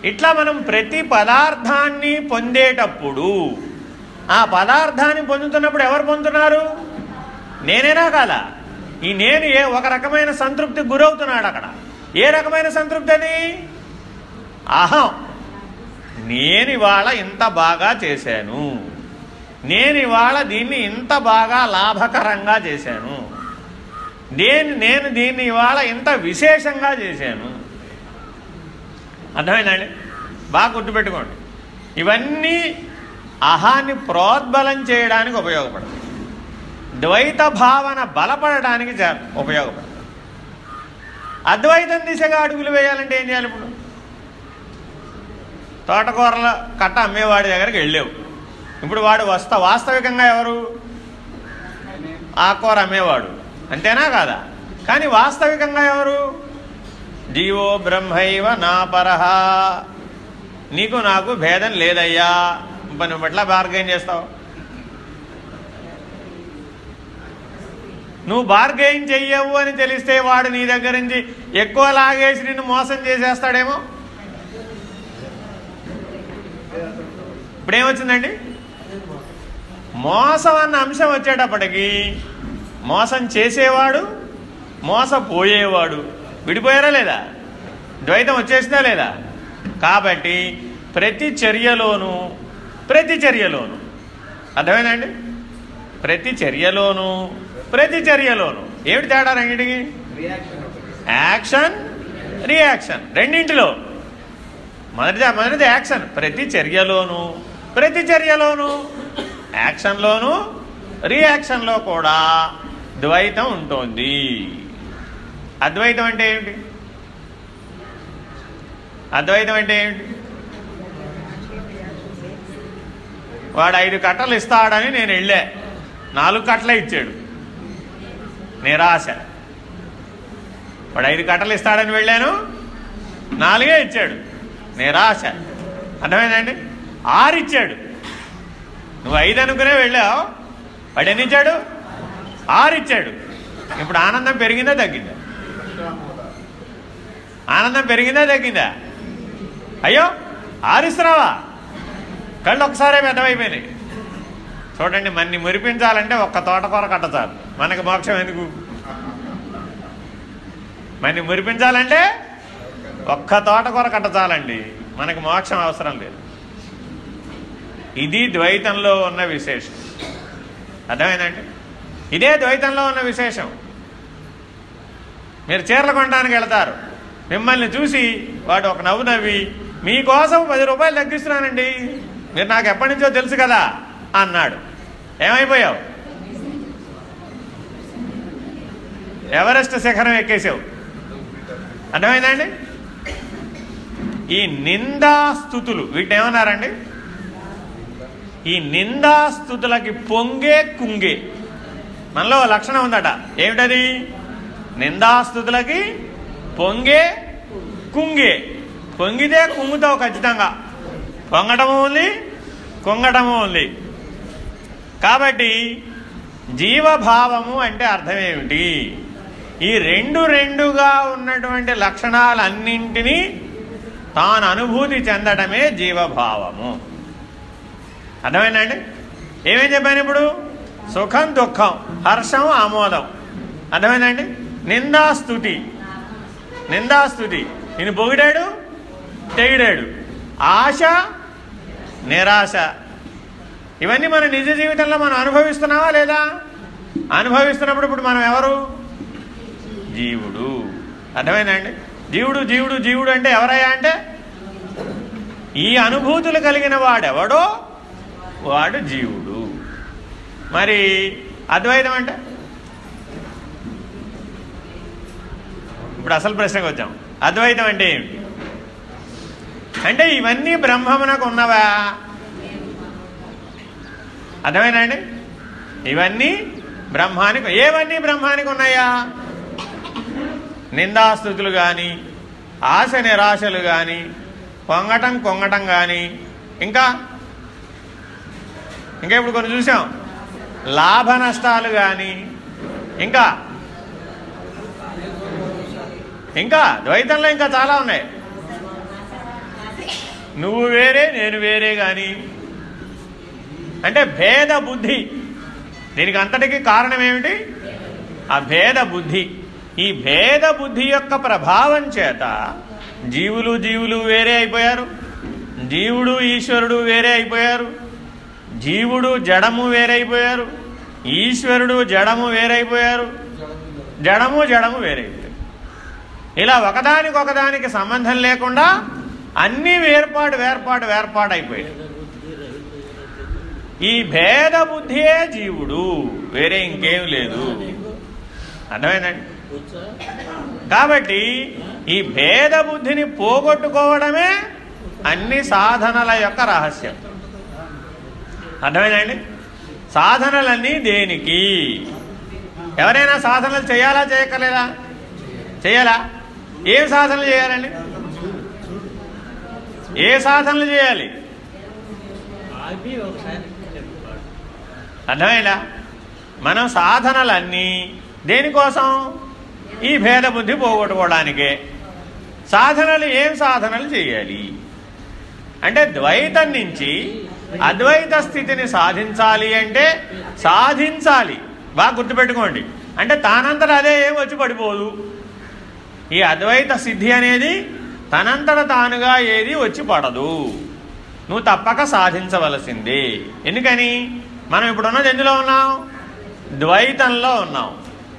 A: ఇట్లా మనం ప్రతి పదార్థాన్ని పొందేటప్పుడు ఆ పదార్థాన్ని పొందుతున్నప్పుడు ఎవరు పొందుతున్నారు? నేనేనా కాదా ఈ నేను ఏ ఒక రకమైన సంతృప్తి గురవుతున్నాడు అక్కడ. ఏ రకమైన సంతృప్తి అది? అహం నేను ఇవాళ ఇంత బాగా చేశాను. నేను ఇవాళ దీన్ని ఇంత బాగా లాభకరంగా చేశాను. నేను నేను దీన్ని ఇవాళ ఇంత విశేషంగా చేశాను. అర్థమైందండి? బాగా గుర్తుపెట్టుకోండి. ఇవన్నీ అహాన్ని ప్రోద్బలం చేయడానికి ఉపయోగపడదు ద్వైత భావన బలపడడానికి జ- ఉపయోగపడుతుంది అద్వైతం దిశగా అడుగులు వేయాలంటే ఏం చేయాలి ఇప్పుడు? తోటకూరల కట్ట అమ్మేవాడి దగ్గరికి వెళ్ళావు. ఇప్పుడు వాడు వస్తా వాస్తవికంగా ఎవరు? ఆకూర అమ్మేవాడు. అంతేనా కాదా? కానీ వాస్తవికంగా ఎవరు? జీవో బ్రహ్మైవ నాపరహ నీకు నాకు భేదం లేదయ్యా. మరి నువ్వు ఎట్లా బార్గెన్ చేస్తావు. నువ్వు బార్గెయిన్ చెయ్యవు అని తెలిస్తే వాడు నీ దగ్గర నుంచి ఎక్కువ లాగేసి నిన్ను మోసం చేసేస్తాడేమో? ఇప్పుడేమొచ్చిందండి మోసం అన్న అంశం వచ్చేటప్పటికి మోసం చేసేవాడు మోసపోయేవాడు. విడిపోయారా లేదా? ద్వైతం వచ్చేసిందా లేదా? కాబట్టి ప్రతి చర్యలోనూ ప్రతి చర్యలోనూ అర్థమైందండి? ప్రతి చర్యలోనూ ప్రతి చర్యలోనూ. ఏమిటి తేడా రెండింటికి? Action reaction. రెండింటిలో. మొదటిది మొదటిది యాక్షన్. ప్రతి చర్యలోనూ ప్రతి చర్యలోనూ. యాక్షన్లోనూ రియాక్షన్లో కూడా ద్వైతం ఉంటుంది. అద్వైతం అంటే ఏమిటి? అద్వైతం అంటే ఏమిటి? వాడు ఐదు కట్టలు ఇస్తాడని నేను వెళ్ళా. నాలుగు కట్టలే ఇచ్చాడు. నిరాశ. వాడు ఐదు కట్టలు ఇస్తాడని వెళ్ళాను. నాలుగే ఇచ్చాడు. నిరాశ. అర్థమైందండి? ఆరు ఇచ్చాడు. నువ్వు ఐదు అనుకునే వెళ్ళావు. వాడు ఎన్ని ఇచ్చాడు? ఆరు ఇచ్చాడు. ఇప్పుడు ఆనందం పెరిగిందా తగ్గిందా? ఆనందం పెరిగిందా తగ్గిందా? అయ్యో ఆరిస్తున్నావా? కళ్ళు ఒకసారే పెద్దవైపోయినాయి చూడండి మన్ని మురిపించాలంటే ఒక్క తోటకూర కట్ట చాలు. మనకి మోక్షం ఎందుకు? మన్ని మురిపించాలంటే ఒక్క తోటకూర కట్ట చాలండి. మనకి మోక్షం అవసరం లేదు. ఇది ద్వైతంలో ఉన్న విశేషం. అర్థమైందండి? ఇదే ద్వైతంలో ఉన్న విశేషం. మీరు చీరలు కొనడానికి వెళతారు. మిమ్మల్ని చూసి వాడు ఒక నవ్వు నవ్వి మీకోసం పది రూపాయలు తగ్గిస్తున్నానండి. మీరు నాకు ఎప్పటి నుంచో తెలుసు కదా అన్నాడు. ఏమైపోయావు? ఎవరెస్ట్ శిఖరం ఎక్కేసావు అర్థమైందండి? ఈ నిందాస్థుతులు వీటిని ఏమన్నారండి? ఈ నిందాస్థుతులకి పొంగే కుంగే. మనలో లక్షణం ఉందట. ఏమిటది? నిందాస్తుతులకి పొంగే కుంగే. పొంగితే కుంగుతావు ఖచ్చితంగా పొంగటం ఓన్లీ కుంగటం ఓన్లీ. కాబట్టి జీవభావము అంటే అర్థమేమిటి ఈ రెండు రెండుగా ఉన్నటువంటి లక్షణాలన్నింటినీ తాను అనుభూతి చెందడమే జీవభావము. అర్థమైందండి? ఏమేం చెప్పాను ఇప్పుడు? సుఖం దుఃఖం హర్షం ఆమోదం. అర్థమైందండి? నిందాస్తుతి. నిందాస్తుతి. నేను పొగిడాడు? తెగిడాడు. ఆశ నిరాశ. ఇవన్నీ మన నిజ జీవితంలో మనం అనుభవిస్తున్నావా లేదా? అనుభవిస్తున్నప్పుడు ఇప్పుడు మనం ఎవరు? జీవుడు. అర్థమైందండి జీవుడు జీవుడు జీవుడు అంటే ఎవరయ్యా అంటే? ఈ అనుభూతులు కలిగిన వాడెవడో? వాడు జీవుడు. మరి అద్వైతం అంటే? ఇప్పుడు అసలు ప్రశ్నకు వచ్చాం. అద్వైతం అంటే ఏమిటి అంటే ఇవన్నీ బ్రహ్మమునకు ఉన్నవా? అర్థమేనండి ఇవన్నీ బ్రహ్మానికి ఏవన్నీ బ్రహ్మానికి ఉన్నాయా? నిందాస్థుతులు కానీ ఆశ నిరాశలు కానీ పొంగటం కొంగటం కానీ ఇంకా ఇంకా ఇప్పుడు కొన్ని చూసాం. లాభ నష్టాలు కానీ ఇంకా ఇంకా ద్వైతంలో ఇంకా చాలా ఉన్నాయి. నువ్వు వేరే నేను వేరే కానీ అంటే భేద బుద్ధి. దీనికి అంతటికి కారణం ఏమిటి? ఆ భేద బుద్ధి. ఈ భేద బుద్ధి యొక్క ప్రభావం చేత జీవులు జీవులు వేరే అయిపోయారు. జీవుడు ఈశ్వరుడు వేరే అయిపోయారు. జీవుడు జడము వేరైపోయారు ఈశ్వరుడు జడము వేరైపోయారు జడము జడము వేరైపోయారు ఇలా ఒకదానికి ఒకదానికి సంబంధం లేకుండా అన్ని వేర్పాటు వేర్పాటు వేర్పాటు అయిపోయాయి. ఈ భేద బుద్ధియే జీవుడు. వేరే ఇంకేం లేదు. అర్థమైందండి? కాబట్టి ఈ భేద బుద్ధిని పోగొట్టుకోవడమే అన్ని సాధనల యొక్క రహస్యం. అర్థమైందండి? సాధనలన్నీ దేనికి? ఎవరైనా సాధనలు చేయాలా చేయక్కర్లేదా? చేయాలా? ఏం సాధనలు చేయాలండి? ఏ సాధనలు చేయాలి? అర్థమైందా? మనం సాధనలన్నీ దేనికోసం? ఈ భేద బుద్ధి పోగొట్టుకోవడానికే. సాధనలు ఏం సాధనలు చేయాలి? అంటే ద్వైతం నుంచి అద్వైత స్థితిని సాధించాలి అంటే సాధించాలి. బాగా గుర్తుపెట్టుకోండి. అంటే తానంతట అదే ఏం వచ్చి పడిపోదు. ఈ అద్వైత సిద్ధి అనేది తనంతట తానుగా ఏది వచ్చి పడదు. నువ్వు తప్పక సాధించవలసిందే. ఎందుకని? మనం ఇప్పుడు ఉన్నది ఎందులో ఉన్నాం? ద్వైతంలో ఉన్నాం.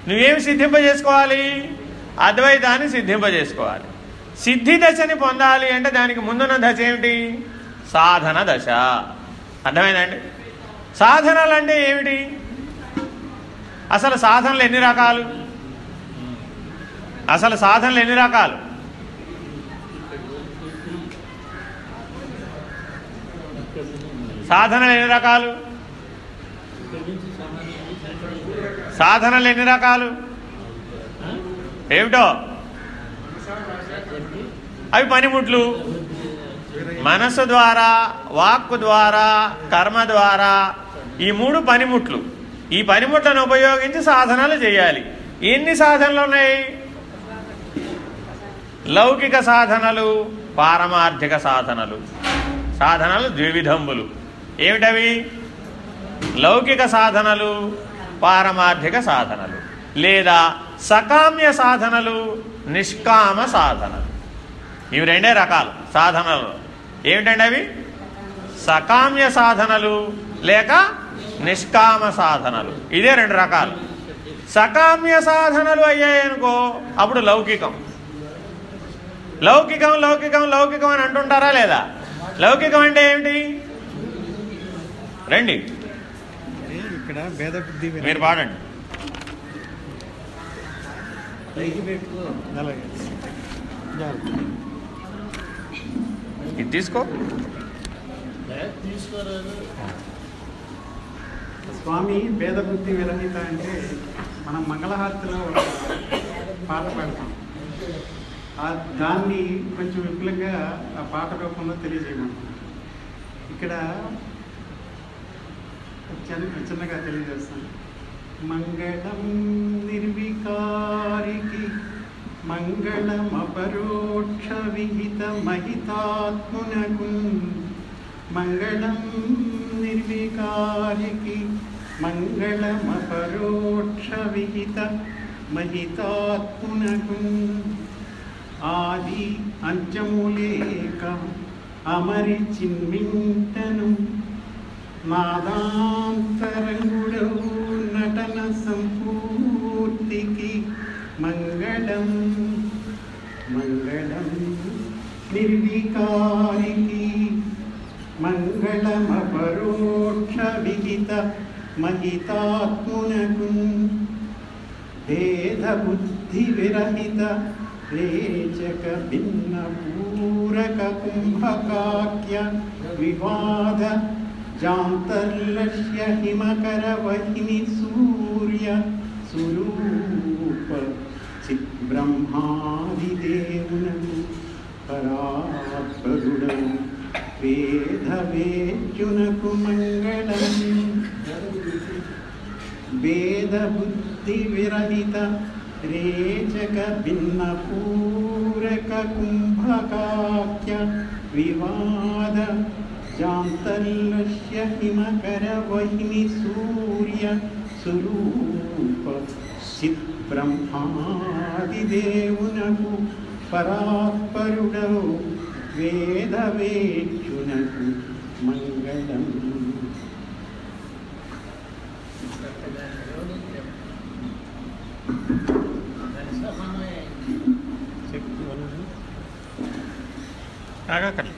A: నువ్వేమి సిద్ధింపజేసుకోవాలి? అద్వైతాన్ని సిద్ధింపజేసుకోవాలి. సిద్ధి దశని పొందాలి అంటే దానికి ముందున్న దశ ఏమిటి? సాధన దశ. అర్థమైందండి? సాధనలు అంటే ఏమిటి? అసలు సాధనలు ఎన్ని రకాలు? అసలు సాధనలు ఎన్ని రకాలు? సాధనలు ఎన్ని రకాలు? సాధనలు ఎన్ని రకాలు? ఏమిటో? అవి పనిముట్లు. మనసు ద్వారా వాక్కు ద్వారా కర్మ ద్వారా ఈ మూడు పనిముట్లు. ఈ పనిముట్లను ఉపయోగించి సాధనలు చేయాలి. ఎన్ని సాధనలు ఉన్నాయి? లౌకిక సాధనలు పారమార్థిక సాధనలు. సాధనలు ద్విధంబులు ఏమిటవి? లౌకిక సాధనలు పారమార్థిక సాధనలు. లేదా సకామ్య సాధనలు నిష్కామ సాధనలు. ఇవి రెండే రకాలు సాధనలు. ఏమిటండి అవి సకామ్య సాధనలు లేక నిష్కామ సాధనలు. ఇదే రెండు రకాలు. సకామ్య సాధనలు అయ్యాయనుకో అప్పుడు లౌకికం. లౌకికం లౌకికం లౌకికం అని అంటుంటారా లేదా? లౌకికం అంటే ఏమిటి? రండి.
D: ఇక్కడ భేద బుద్ధి
A: మీరు పాడండి. ఇది తీసుకో.
D: స్వామి భేద బుద్ధి విరహిత అంటే మనం మంగళహారతిలో పాట పాడతాం. దాన్ని కొంచెం విపులంగా ఆ పాట రూపంలో తెలియజేయమంటున్నాను. ఇక్కడ చిన్న చిన్నగా తెలియజేస్తాను. మంగళం నిర్వికారికి మంగళమపరోక్ష విహిత మహితాత్మునకు మంగళం నిర్వికారికి మంగళమపరోక్ష విహిత మహితాత్మునకు ఆది అంచములేక అమరి చిన్మింటను నాదాంతరంగుడవు నటన సంపూర్తికి మంగళం మంగళం నిర్వికారికి. మంగళమపరోక్ష విహిత మహితాత్మునకు భేద బుద్ధి విరహిత రేచక భిన్న పూరక కుంభకాక్య వివాద జాంతర్లక్ష్య హిమకర వహిని సూర్య స్వరూప रेचकभिन्नपूरककुम्भकाख्य विवाद जान्तल्लस्य हिमकरवहिनि सूर्य सुरूप ब्रह्मादिदेवुनः परात्परुडौ
E: वेदवेक्षुनकु मङ्गलम्
A: ఆగక్కర్లే.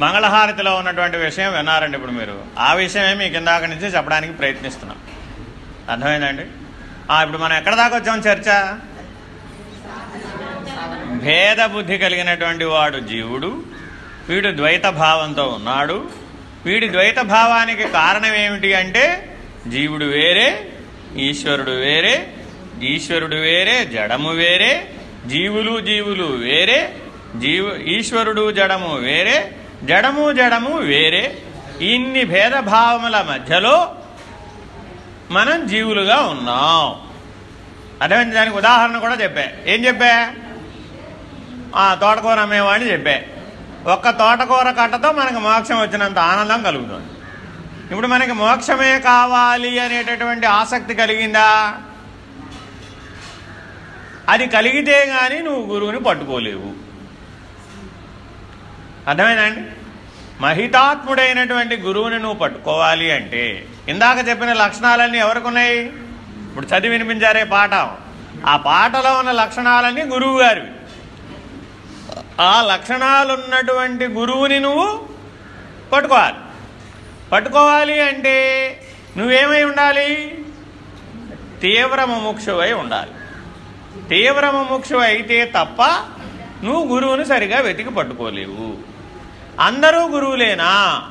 A: మంగళహారతిలో ఉన్నటువంటి విషయం విన్నారండి ఇప్పుడు మీరు. ఆ విషయమే మీకు ఇందాక నుంచి చెప్పడానికి ప్రయత్నిస్తున్నాం. అర్థమైందండి? ఇప్పుడు మనం ఎక్కడ దాకా వచ్చాం చర్చ? భేద బుద్ధి కలిగినటువంటి వాడు జీవుడు వీడు ద్వైత భావంతో ఉన్నాడు. వీడి ద్వైత భావానికి కారణం ఏమిటి అంటే జీవుడు వేరే ఈశ్వరుడు వేరే ఈశ్వరుడు వేరే జడము వేరే జీవులు జీవులు వేరే జీవు ఈశ్వరుడు జడము వేరే జడము జడము వేరే. ఇన్ని భేదభావముల మధ్యలో మనం జీవులుగా ఉన్నాం. అర్థమైంది? దానికి ఉదాహరణ కూడా చెప్పా. ఏం చెప్పా? తోటకూర అమ్మేవాడిని చెప్పా. ఒక్క తోటకూర కట్టతో మనకు మోక్షం వచ్చినంత ఆనందం కలుగుతుంది. ఇప్పుడు మనకి మోక్షమే కావాలి అనేటటువంటి ఆసక్తి కలిగిందా? అది కలిగితే గాని నువ్వు గురువుని పట్టుకోలేవు. అర్థమేనండి మహితాత్ముడైనటువంటి గురువుని నువ్వు పట్టుకోవాలి అంటే ఇందాక చెప్పిన లక్షణాలన్నీ ఎవరికున్నాయి? ఇప్పుడు చదివి వినిపించారే పాఠం. ఆ పాటలో ఉన్న లక్షణాలన్నీ గురువు గారివి. ఆ లక్షణాలున్నటువంటి గురువుని నువ్వు పట్టుకోవాలి. పట్టుకోవాలి అంటే నువ్వేమై ఉండాలి? తీవ్ర ముముక్షువై ఉండాలి. తీవ్ర ముముక్షు అయితే తప్ప నువ్వు గురువును సరిగా వెతికి పట్టుకోలేవు. అందరూ గురువులేనా?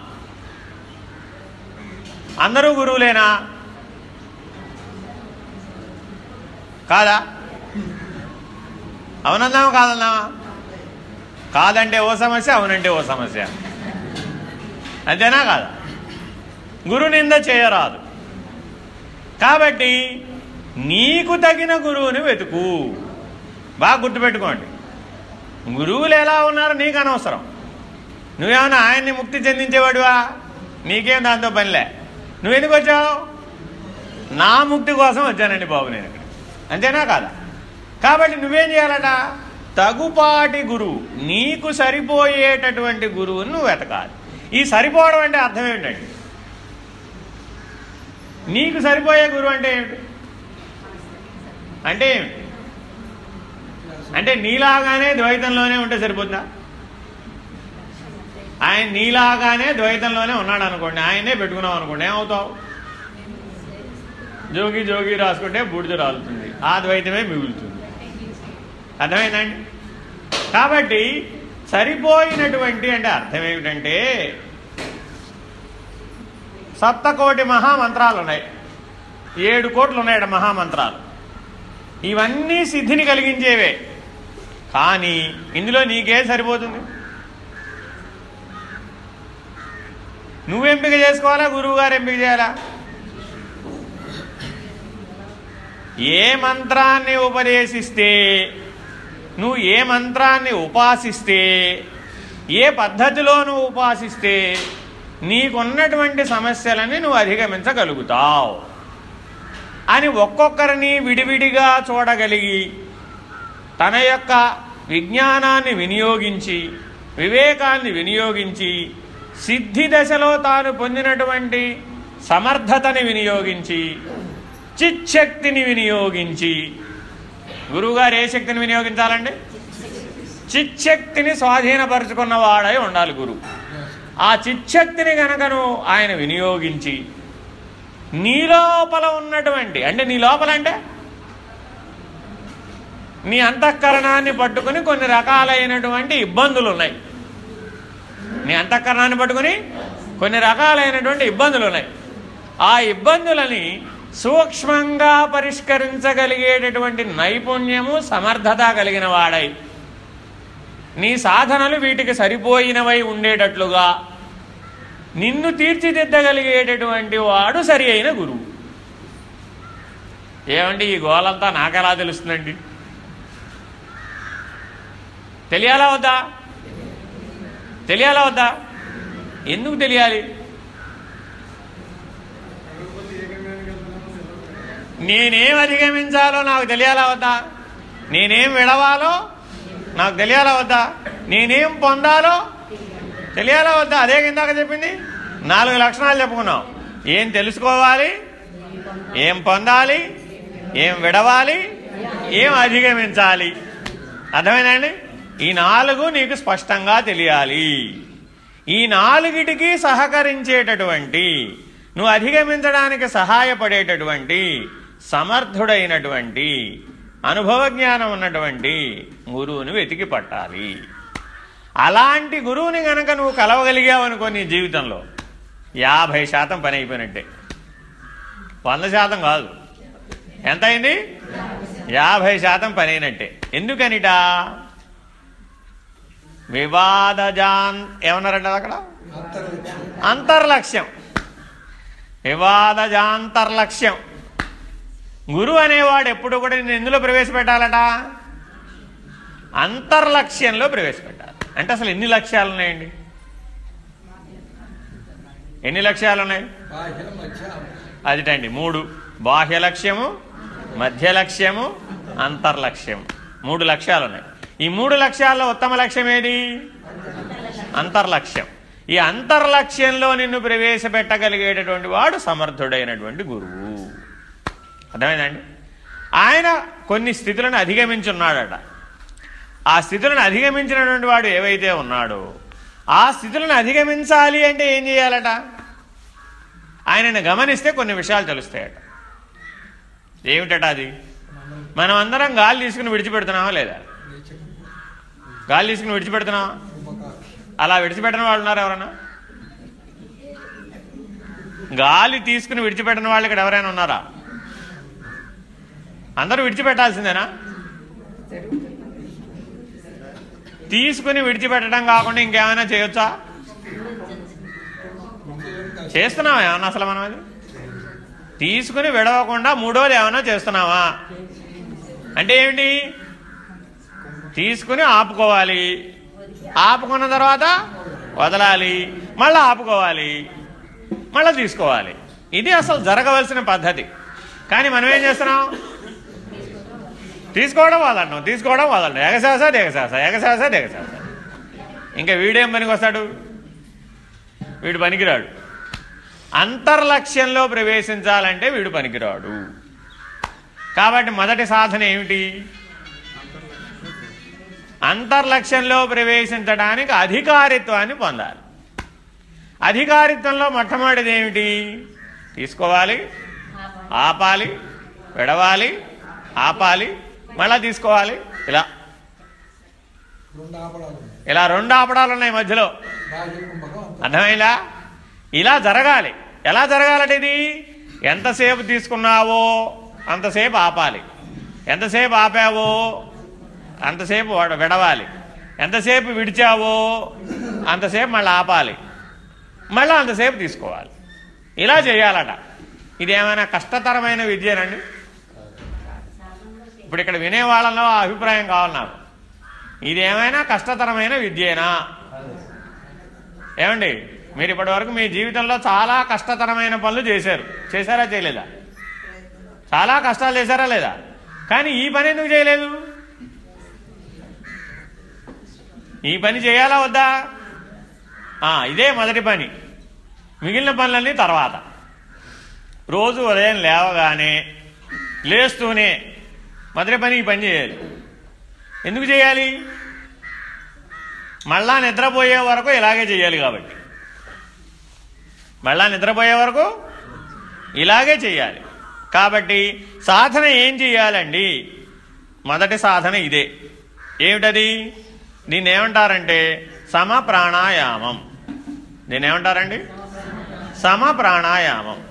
A: అందరూ గురువులేనా? కాదా? అవునందామా కాదన్నామా కాదంటే ఓ సమస్య అవునంటే ఓ సమస్య. అంతేనా కాదా? గురు నింద చేయరాదు. కాబట్టి నీకు తగిన గురువుని వెతుకు. బాగా గుర్తుపెట్టుకోండి. గురువులు ఎలా ఉన్నారో నీకు అనవసరం. నువ్వేమన్నా ఆయన్ని ముక్తి చెందించేవాడువా? నీకేం దాంతో పనిలే. నువ్వెందుకు వచ్చావు? నా ముక్తి కోసం వచ్చానండి బాబు నేను ఇక్కడ. అంతేనా కాదా? కాబట్టి నువ్వేం చేయాలట? తగుపాటి గురువు నీకు సరిపోయేటటువంటి గురువుని నువ్వు వెతకాలి. ఈ సరిపోవడం అంటే అర్థం ఏంటండి? నీకు సరిపోయే గురువు అంటే ఏమిటి? అంటే ఏమిటి? అంటే నీలాగానే ద్వైతంలోనే ఉంటే సరిపోతుందా? ఆయన నీలాగానే ద్వైతంలోనే ఉన్నాడు అనుకోండి ఆయనే పెట్టుకున్నావు అనుకోండి ఏమవుతావు? జోగి జోగి రాసుకుంటే బూడిద రాలుతుంది ఆ ద్వైతమే మిగులుతుంది. అర్థమైందండి? కాబట్టి సరిపోయినటువంటి అంటే అర్థం ఏమిటంటే సప్తకోటి మహామంత్రాలు ఉన్నాయి ఏడు కోట్లు ఉన్నాయట మహామంత్రాలు. ఇవన్నీ సిద్ధిని కలిగించేవే. కానీ ఇందులో నీకే సరిపోతుంది. నువ్వు ఎంపిక చేసుకోవాలా? గురువు గారు ఎంపిక చేయాలా? ఏ మంత్రాన్ని ఉపదేశిస్తే నువ్వు ఏ మంత్రాన్ని ఉపాసిస్తే ఏ పద్ధతిలో నువ్వు ఉపాసిస్తే నీకున్నటువంటి సమస్యలని నువ్వు అధిగమించగలుగుతావు. అని ఒక్కొక్కరిని విడివిడిగా చూడగలిగి తన యొక్క విజ్ఞానాన్ని వినియోగించి వివేకాన్ని వినియోగించి సిద్ధి దశలో తాను పొందినటువంటి సమర్థతని వినియోగించి చిచ్చక్తిని వినియోగించి గురువుగారు ఏ శక్తిని వినియోగించాలండి? చిచ్చక్తిని స్వాధీనపరుచుకున్నవాడై ఉండాలి గురువు. ఆ చిచ్చక్తిని గనకను ఆయన వినియోగించి నీ లోపల ఉన్నటువంటి అంటే నీ లోపల అంటే? నీ అంతఃకరణాన్ని పట్టుకుని కొన్ని రకాలైనటువంటి ఇబ్బందులు ఉన్నాయి నీ అంతఃకరణాన్ని పట్టుకుని కొన్ని రకాలైనటువంటి ఇబ్బందులు ఉన్నాయి ఆ ఇబ్బందులని సూక్ష్మంగా పరిష్కరించగలిగేటటువంటి నైపుణ్యము సమర్థత కలిగిన వాడై నీ సాధనలు వీటికి సరిపోయినవై ఉండేటట్లుగా నిన్ను తీర్చిదిద్దగలిగేటటువంటి వాడు సరి అయిన గురువు. ఏమండి ఈ గోలంతా నాకెలా తెలుస్తుందండి? తెలియాలా వద్దా? తెలియాలా వద్దా? ఎందుకు తెలియాలి? నేనేం అధిగమించాలో నాకు తెలియాలా వద్దా? నేనేం విడవాలో నాకు తెలియాలా వద్దా? నేనేం పొందాలో? తెలియాలా వద్దా? అదే ఇందాక చెప్పింది? నాలుగు లక్షణాలు చెప్పుకున్నాం. ఏం తెలుసుకోవాలి? ఏం పొందాలి? ఏం విడవాలి? ఏం అధిగమించాలి? అర్థమైందండి? ఈ నాలుగు నీకు స్పష్టంగా తెలియాలి. ఈ నాలుగిటికి సహకరించేటటువంటి నువ్వు అధిగమించడానికి సహాయపడేటటువంటి సమర్థుడైనటువంటి అనుభవ జ్ఞానం ఉన్నటువంటి గురువుని వెతికి పట్టాలి. అలాంటి గురువుని గనక నువ్వు కలవగలిగావనుకో నీ జీవితంలో యాభై శాతం పని అయిపోయినట్టే. వంద శాతం కాదు. ఎంత అయింది యాభై శాతం పని అయినట్టే. ఎందుకనిట? వివాదజాన్ ఏమన్నారంట అక్కడ?
C: అంతర్లక్ష్యం.
A: అంతర్లక్ష్యం. వివాదజాంతర్లక్ష్యం గురువు అనేవాడు ఎప్పుడు కూడా నేను ఎందులో ప్రవేశపెట్టాలట? అంతర్లక్ష్యంలో ప్రవేశపెట్టాలి. అంటే అసలు ఎన్ని లక్ష్యాలు ఉన్నాయండి? ఎన్ని లక్ష్యాలు ఉన్నాయి? అదిటండి మూడు. బాహ్య లక్ష్యము మధ్య లక్ష్యము అంతర్లక్ష్యం మూడు లక్ష్యాలు ఉన్నాయి. ఈ మూడు లక్ష్యాల్లో ఉత్తమ లక్ష్యం ఏది? అంతర్లక్ష్యం. ఈ అంతర్లక్ష్యంలో నిన్ను ప్రవేశపెట్టగలిగేటటువంటి వాడు సమర్థుడైనటువంటి గురువు. అర్థమైందండి? ఆయన కొన్ని స్థితులను అధిగమించున్నాడట. ఆ స్థితులను అధిగమించినటువంటి వాడు ఏవైతే ఉన్నాడో ఆ స్థితులను అధిగమించాలి అంటే ఏం చేయాలట? ఆయనను గమనిస్తే కొన్ని విషయాలు తెలుస్తాయట. ఏమిటట అది? మనం అందరం గాలి తీసుకుని విడిచిపెడుతున్నామా లేదా? గాలి తీసుకుని విడిచిపెడుతున్నామా? అలా విడిచిపెట్టిన వాళ్ళు ఉన్నారు ఎవరైనా గాలి తీసుకుని విడిచిపెట్టిన వాళ్ళు ఇక్కడ ఎవరైనా ఉన్నారా? అందరూ విడిచిపెట్టాల్సిందేనా? తీసుకుని విడిచిపెట్టడం కాకుండా ఇంకేమైనా చేయొచ్చా? చేస్తున్నావా ఏమన్నా అసలు మనం అది? తీసుకుని విడవకుండా మూడోది ఏమైనా చేస్తున్నావా? అంటే ఏమిటి? తీసుకుని ఆపుకోవాలి. ఆపుకున్న తర్వాత వదలాలి. మళ్ళీ ఆపుకోవాలి. మళ్ళీ తీసుకోవాలి. ఇది అసలు జరగవలసిన పద్ధతి. కానీ మనం ఏం చేస్తున్నాం? తీసుకోవడం వదలడం తీసుకోవడం వదలడం ఎగసాస దిగశాస ఎగసాస దిగశాస ఇంకా వీడేం పనికి వస్తాడు? వీడు పనికిరాడు. అంతర్లక్ష్యంలో ప్రవేశించాలంటే వీడు పనికిరాడు. కాబట్టి మొదటి సాధన ఏమిటి? అంతర్లక్ష్యంలో ప్రవేశించడానికి అధికారిత్వాన్ని పొందాలి. అధికారిత్వంలో మొట్టమొదటిది ఏమిటి? తీసుకోవాలి ఆపాలి విడవాలి ఆపాలి మళ్ళా తీసుకోవాలి. ఇలా. ఇలా రెండు ఆపడాలు ఉన్నాయి మధ్యలో. అర్థమైందా? ఇలా జరగాలి. ఎలా జరగాలంటే ఇది? ఎంతసేపు తీసుకున్నావో అంతసేపు ఆపాలి. ఎంతసేపు ఆపావో అంతసేపు విడవాలి. ఎంతసేపు విడిచావో అంతసేపు మళ్ళీ ఆపాలి. మళ్ళీ అంతసేపు తీసుకోవాలి. ఇలా చేయాలట. ఇదేమైనా కష్టతరమైన విద్యనండి? ఇప్పుడు ఇక్కడ వినేవాళ్ళలో ఆ అభిప్రాయం కావాలి నాకు ఇదేమైనా కష్టతరమైన విద్యేనా? ఏమండి? మీరు ఇప్పటి వరకు మీ జీవితంలో చాలా కష్టతరమైన పనులు చేశారు. చేశారా చేయలేదా? చాలా కష్టాలు చేశారా లేదా? కానీ ఈ పని ఎందుకు చేయలేదు? ఈ పని చేయాలా వద్దా? ఆ, ఇదే మొదటి పని. మిగిలిన పనులన్నీ తర్వాత. రోజు ఉదయం లేవగానే లేస్తూనే మొదటి పని ఈ పని చేయాలి. ఎందుకు చేయాలి? మళ్ళా నిద్రపోయే వరకు ఇలాగే చేయాలి కాబట్టి. మళ్ళా నిద్రపోయే వరకు ఇలాగే చేయాలి. కాబట్టి సాధన ఏం చేయాలండి? మొదటి సాధన ఇదే. ఏమిటది? దీన్ని ఏమంటారంటే సమ ప్రాణాయామం దీన్ని ఏమంటారండి సమ ప్రాణాయామం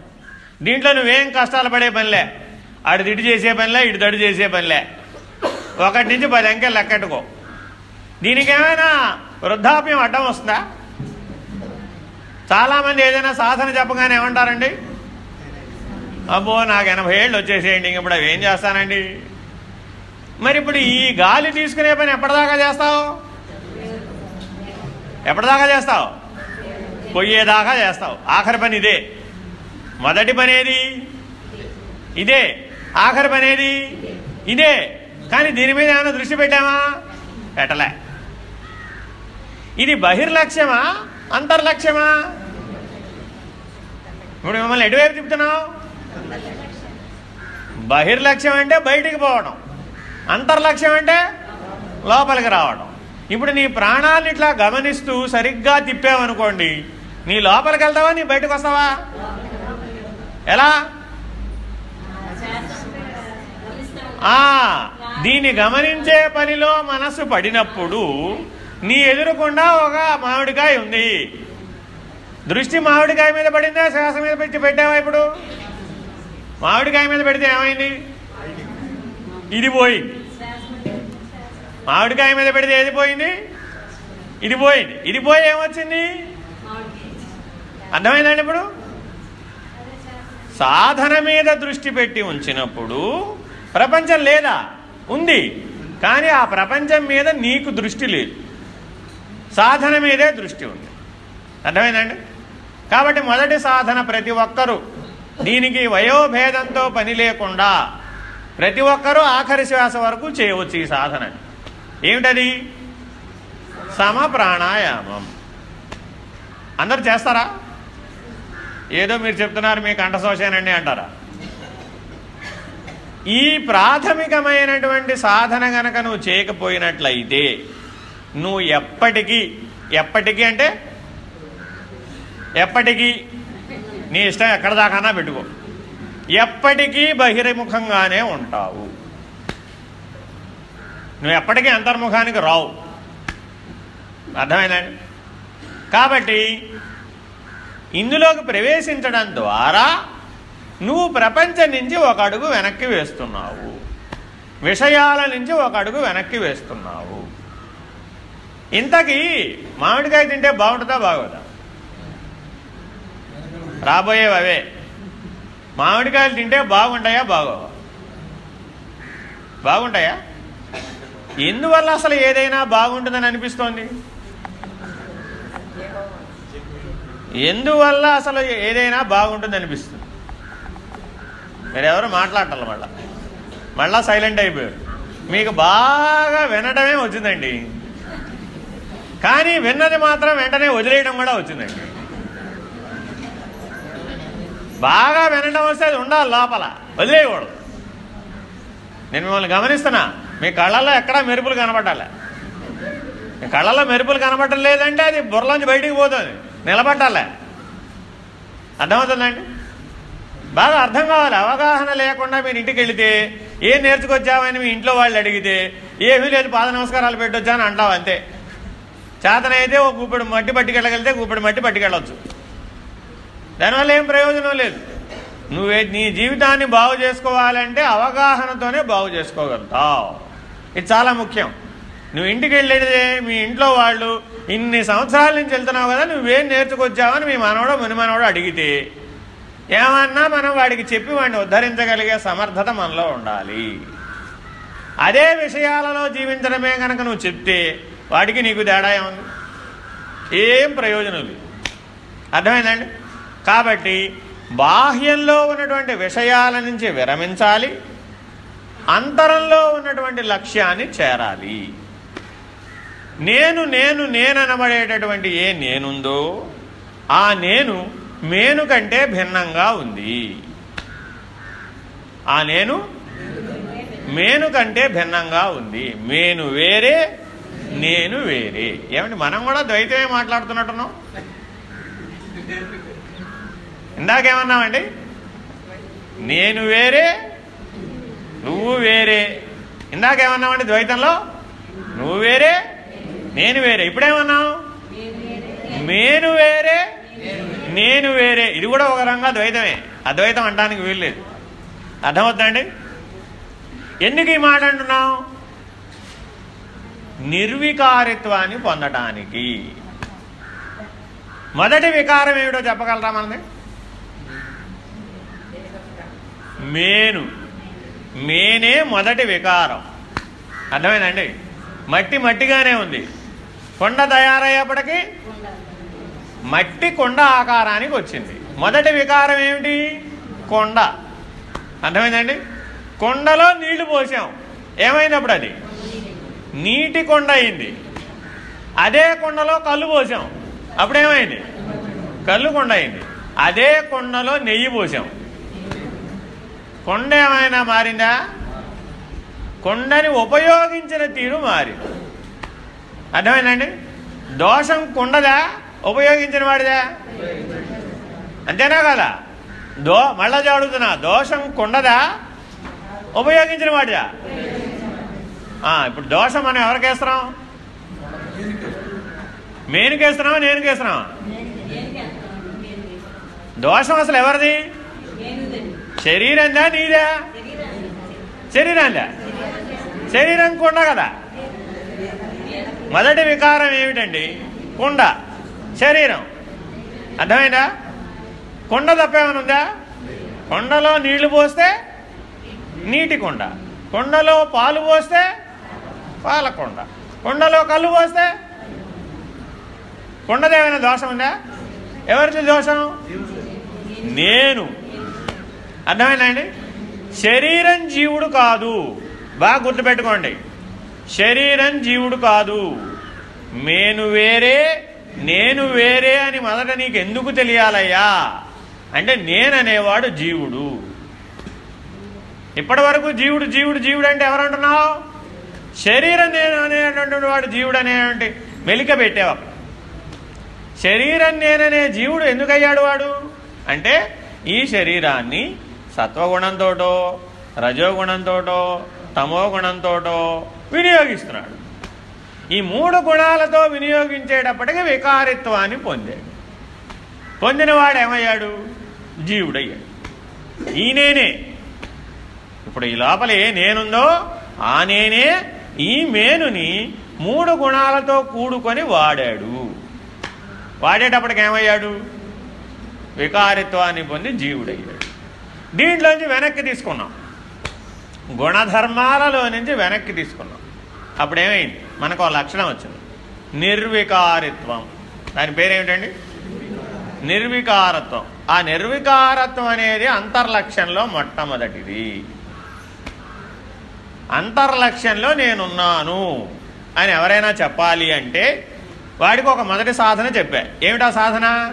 A: దీంట్లో నువ్వేం కష్టాలు పడే పనిలే? ఆడు దిడి చేసే పనిలే ఇటు దడి చేసే పనిలే. ఒకటి నుంచి పది అంకెలు లెక్కెట్టుకో. దీనికి ఏమైనా వృద్ధాప్యం అడ్డం వస్తుందా? చాలామంది ఏదైనా సాధన చెప్పగానే ఏమంటారండి? అబ్బో నాకు ఎనభై ఏళ్ళు వచ్చేసేయండి ఇంక ఇప్పుడు అవి ఏం చేస్తానండి? మరి ఇప్పుడు ఈ గాలి తీసుకునే పని ఎప్పటిదాకా చేస్తావు? ఎప్పటిదాకా చేస్తావు? పొయ్యేదాకా చేస్తావు. ఆఖరి పని ఇదే. మొదటి పని ఏది? ఇదే. ఆఖరి పనేది ఇదే. కానీ దీని మీద ఏమైనా దృష్టి పెట్టామా? పెట్టలే. ఇది బహిర్లక్ష్యమా? అంతర్లక్ష్యమా? ఇప్పుడు మిమ్మల్ని ఎటువైపు తిప్పుతున్నావు? బహిర్లక్ష్యం అంటే బయటికి పోవడం. అంతర్లక్ష్యం అంటే లోపలికి రావడం. ఇప్పుడు నీ ప్రాణాన్ని ఇట్లా గమనిస్తూ సరిగ్గా తిప్పావనుకోండి నీ లోపలికి వెళ్తావా? నీ బయటకు వస్తావా? ఎలా? ఆ దీన్ని గమనించే పనిలో మనసు పడినప్పుడు నీ ఎదురుకుండా ఒక మామిడికాయ ఉంది. దృష్టి మామిడికాయ మీద పడిందా? శ్వాస మీద పెట్టి పెట్టావా ఇప్పుడు? మామిడికాయ మీద పెడితే ఏమైంది? ఇది పోయింది. మామిడికాయ మీద పెడితే ఏది పోయింది? ఇది పోయింది. ఇది పోయి ఏమొచ్చింది? అర్థమైందండి ఇప్పుడు? సాధన మీద దృష్టి పెట్టి ఉంచినప్పుడు ప్రపంచం లేదా? ఉంది. కానీ ఆ ప్రపంచం మీద నీకు దృష్టి లేదు. సాధన మీదే దృష్టి ఉంది. అర్థమైందండి? కాబట్టి మొదటి సాధన ప్రతి ఒక్కరూ. దీనికి వయోభేదంతో పని లేకుండా ప్రతి ఒక్కరూ ఆఖరి శ్వాస వరకు చేయవచ్చు ఈ సాధన. ఏమిటది? సమ ప్రాణాయామం అందరు చేస్తారా? ఏదో మీరు చెప్తున్నారు మీ కంఠశోషేనండి అంటారా? ఈ ప్రాథమికమైనటువంటి సాధన గనక నువ్వు చేయకపోయినట్లయితే నువ్వు ఎప్పటికీ ఎప్పటికీ అంటే ఎప్పటికీ నీ ఇష్టం ఎక్కడ దాకానా పెట్టుకో. ఎప్పటికీ బహిర్ముఖంగానే ఉంటావు. నువ్వు ఎప్పటికీ అంతర్ముఖానికి రావు. అర్థమైందండి కాబట్టి ఇందులోకి ప్రవేశించడం ద్వారా నువ్వు ప్రపంచం నుంచి ఒక అడుగు వెనక్కి వేస్తున్నావు. విషయాల నుంచి ఒక అడుగు వెనక్కి వేస్తున్నావు. ఇంతకీ మామిడికాయ తింటే బాగుంటుందా బాగోదా? రాబోయేవి అవే మామిడికాయలు తింటే బాగుంటాయా బాగోవా? బాగుంటాయా? ఎందువల్ల అసలు ఏదైనా బాగుంటుందని అనిపిస్తోంది? ఎందువల్ల అసలు ఏదైనా బాగుంటుంది అనిపిస్తుంది? మీరెవరు మాట్లాడాలి మళ్ళా? మళ్ళా సైలెంట్ అయిపోయారు. మీకు బాగా వినడమే వచ్చిందండి. కానీ విన్నది మాత్రం వెంటనే వదిలేయడం కూడా వచ్చిందండి. బాగా వినడం వస్తే అది ఉండాలి లోపల. వదిలేయకూడదు. నేను మిమ్మల్ని గమనిస్తున్నా. మీ కళ్ళల్లో ఎక్కడా మెరుపులు కనబడాలి మీ కళ్ళల్లో మెరుపులు కనబడటం లేదంటే అది బుర్రలోంచి బయటికి పోతుంది. నిలబట్టాలి అర్థమవుతుందండి బాగా అర్థం కావాలి. అవగాహన లేకుండా మీరు ఇంటికి వెళితే ఏం నేర్చుకొచ్చావని మీ ఇంట్లో వాళ్ళు అడిగితే ఏమీ లేదు పాద నమస్కారాలు పెట్టొచ్చా అని అంటావు అంతే. చేతనైతే ఒక గుప్పెడు మట్టి పట్టుకెళ్ళగలిగితే గుప్పెడు మట్టి పట్టుకెళ్ళొచ్చు. దానివల్ల ఏం ప్రయోజనం లేదు. నువ్వే నీ జీవితాన్ని బాగు చేసుకోవాలంటే అవగాహనతోనే బాగు చేసుకోగలుగుతావు. ఇది చాలా ముఖ్యం. నువ్వు ఇంటికి వెళ్ళేదే మీ ఇంట్లో వాళ్ళు ఇన్ని సంవత్సరాల నుంచి వెళ్తున్నావు కదా నువ్వేం నేర్చుకొచ్చావని మీ మనవడో ముని మనవడో అడిగితే ఏమన్నా మనం వాడికి చెప్పి వాడిని ఉద్ధరించగలిగే సమర్థత మనలో ఉండాలి. అదే విషయాలలో జీవించడమే కనుక నువ్వు చెప్తే వాడికి నీకు తేడా ఏముంది? ఏం ప్రయోజనం లేదు. అర్థమైందండి? కాబట్టి బాహ్యంలో ఉన్నటువంటి విషయాల నుంచి విరమించాలి అంతరంలో ఉన్నటువంటి లక్ష్యాన్ని చేరాలి. నేను నేను నేననబడేటటువంటి ఏ నేనుందో ఆ నేను మేను కంటే భిన్నంగా ఉంది. ఆ నేను మేను కంటే భిన్నంగా ఉంది. మేను వేరే నేను వేరే. ఏమండి మనం కూడా ద్వైతమే మాట్లాడుతున్నట్టున్నాం? ఇందాకేమన్నామండి? నేను వేరే నువ్వు వేరే. ఇందాకేమన్నామండి ద్వైతంలో? నువ్వు వేరే నేను వేరే. ఇప్పుడేమన్నావు మేను వేరే నేను వేరే. ఇది కూడా ఒక రంగా ద్వైతమే. అద్వైతం అంటానికి వీల్లేదు అర్థమవుతుందండి? ఎందుకు ఈ మాట అంటున్నాం? నిర్వికారిత్వాన్ని పొందటానికి. మొదటి వికారం ఏమిటో చెప్పగలరా మనది? మేను. మేనే మొదటి వికారం. అర్థమైందండి? మట్టి మట్టిగానే ఉంది. కొండ తయారయ్యేప్పటికీ మట్టి కొండ ఆకారానికి వచ్చింది. మొదటి వికారం ఏమిటి? కొండ. అర్థమైందండి? కొండలో నీళ్ళు పోసాం. ఏమైనప్పుడు అది? నీటి కొండ అయింది. అదే కొండలో కళ్ళు పోసాం. అప్పుడేమైంది? కళ్ళు కొండ అయింది. అదే కొండలో నెయ్యి పోసాం. కొండ ఏమైనా మారిందా? కొండని ఉపయోగించిన తీరు మారింది. అర్థమైందండి? దోషం కొండదా? ఉపయోగించిన వాడిదా. అంతేనా కదా? దో మళ్ళా అడుగుతున్నా దోషం కొండదా? ఉపయోగించిన వాడిదా? ఇప్పుడు దోషం మనం ఎవరికేస్తున్నాం మేనుకేస్తున్నావా నేనుకేస్తున్నావా దోషం అసలు ఎవరిది? శరీరందా నీదా? శరీరందా? శరీరం కొండ కదా. మొదటి వికారం ఏమిటండి? కుండ. శరీరం. అర్థమైందా? కొండ తప్పేమైనా ఉందా? కొండలో నీళ్ళు పోస్తే నీటి కొండ. కొండలో పాలు పోస్తే పాల కొండ. కొండలో కళ్ళు పోస్తే కొండదేమైనా దోషం ఉందా? ఎవరిది దోషం? నేను. అర్థమైందండి శరీరం జీవుడు కాదు. బాగా గుర్తుపెట్టుకోండి. శరీరం జీవుడు కాదు. నేను వేరే నేను వేరే అని మొదట నీకు ఎందుకు తెలియాలయ్యా? అంటే నేననేవాడు జీవుడు. ఇప్పటి వరకు జీవుడు జీవుడు జీవుడు అంటే ఎవరంటున్నావు? శరీరం నేను అనేటువంటి వాడు జీవుడు అనేటువంటి మెలిక పెట్టేవా? శరీరం నేననే జీవుడు ఎందుకయ్యాడు వాడు? అంటే ఈ శరీరాన్ని సత్వగుణంతోటో రజోగుణంతోటో తమో గుణంతోటో వినియోగిస్తున్నాడు. ఈ మూడు గుణాలతో వినియోగించేటప్పటికి వికారిత్వాన్ని పొందాడు. పొందినవాడు ఏమయ్యాడు జీవుడయ్యాడు. ఈ నేనే ఇప్పుడు ఈ లోపల ఏ నేనుందో ఆ నేనే ఈ మేనుని మూడు గుణాలతో కూడుకొని వాడాడు. వాడేటప్పటికి ఏమయ్యాడు వికారిత్వాన్ని పొంది జీవుడయ్యాడు. దీంట్లోంచి వెనక్కి తీసుకున్నాం. గుణధర్మాలలో నుంచి వెనక్కి తీసుకున్నాం. అప్పుడేమైంది? మనకు ఒక లక్షణం వచ్చింది. నిర్వికారిత్వం. దాని పేరేమిటండి? నిర్వికారత్వం. ఆ నిర్వికారత్వం అనేది అంతర్లక్ష్యంలో మొట్టమొదటిది. అంతర్లక్ష్యంలో నేనున్నాను అని ఎవరైనా చెప్పాలి అంటే వాడికి ఒక మొదటి సాధన చెప్పా. ఏమిటా సాధన?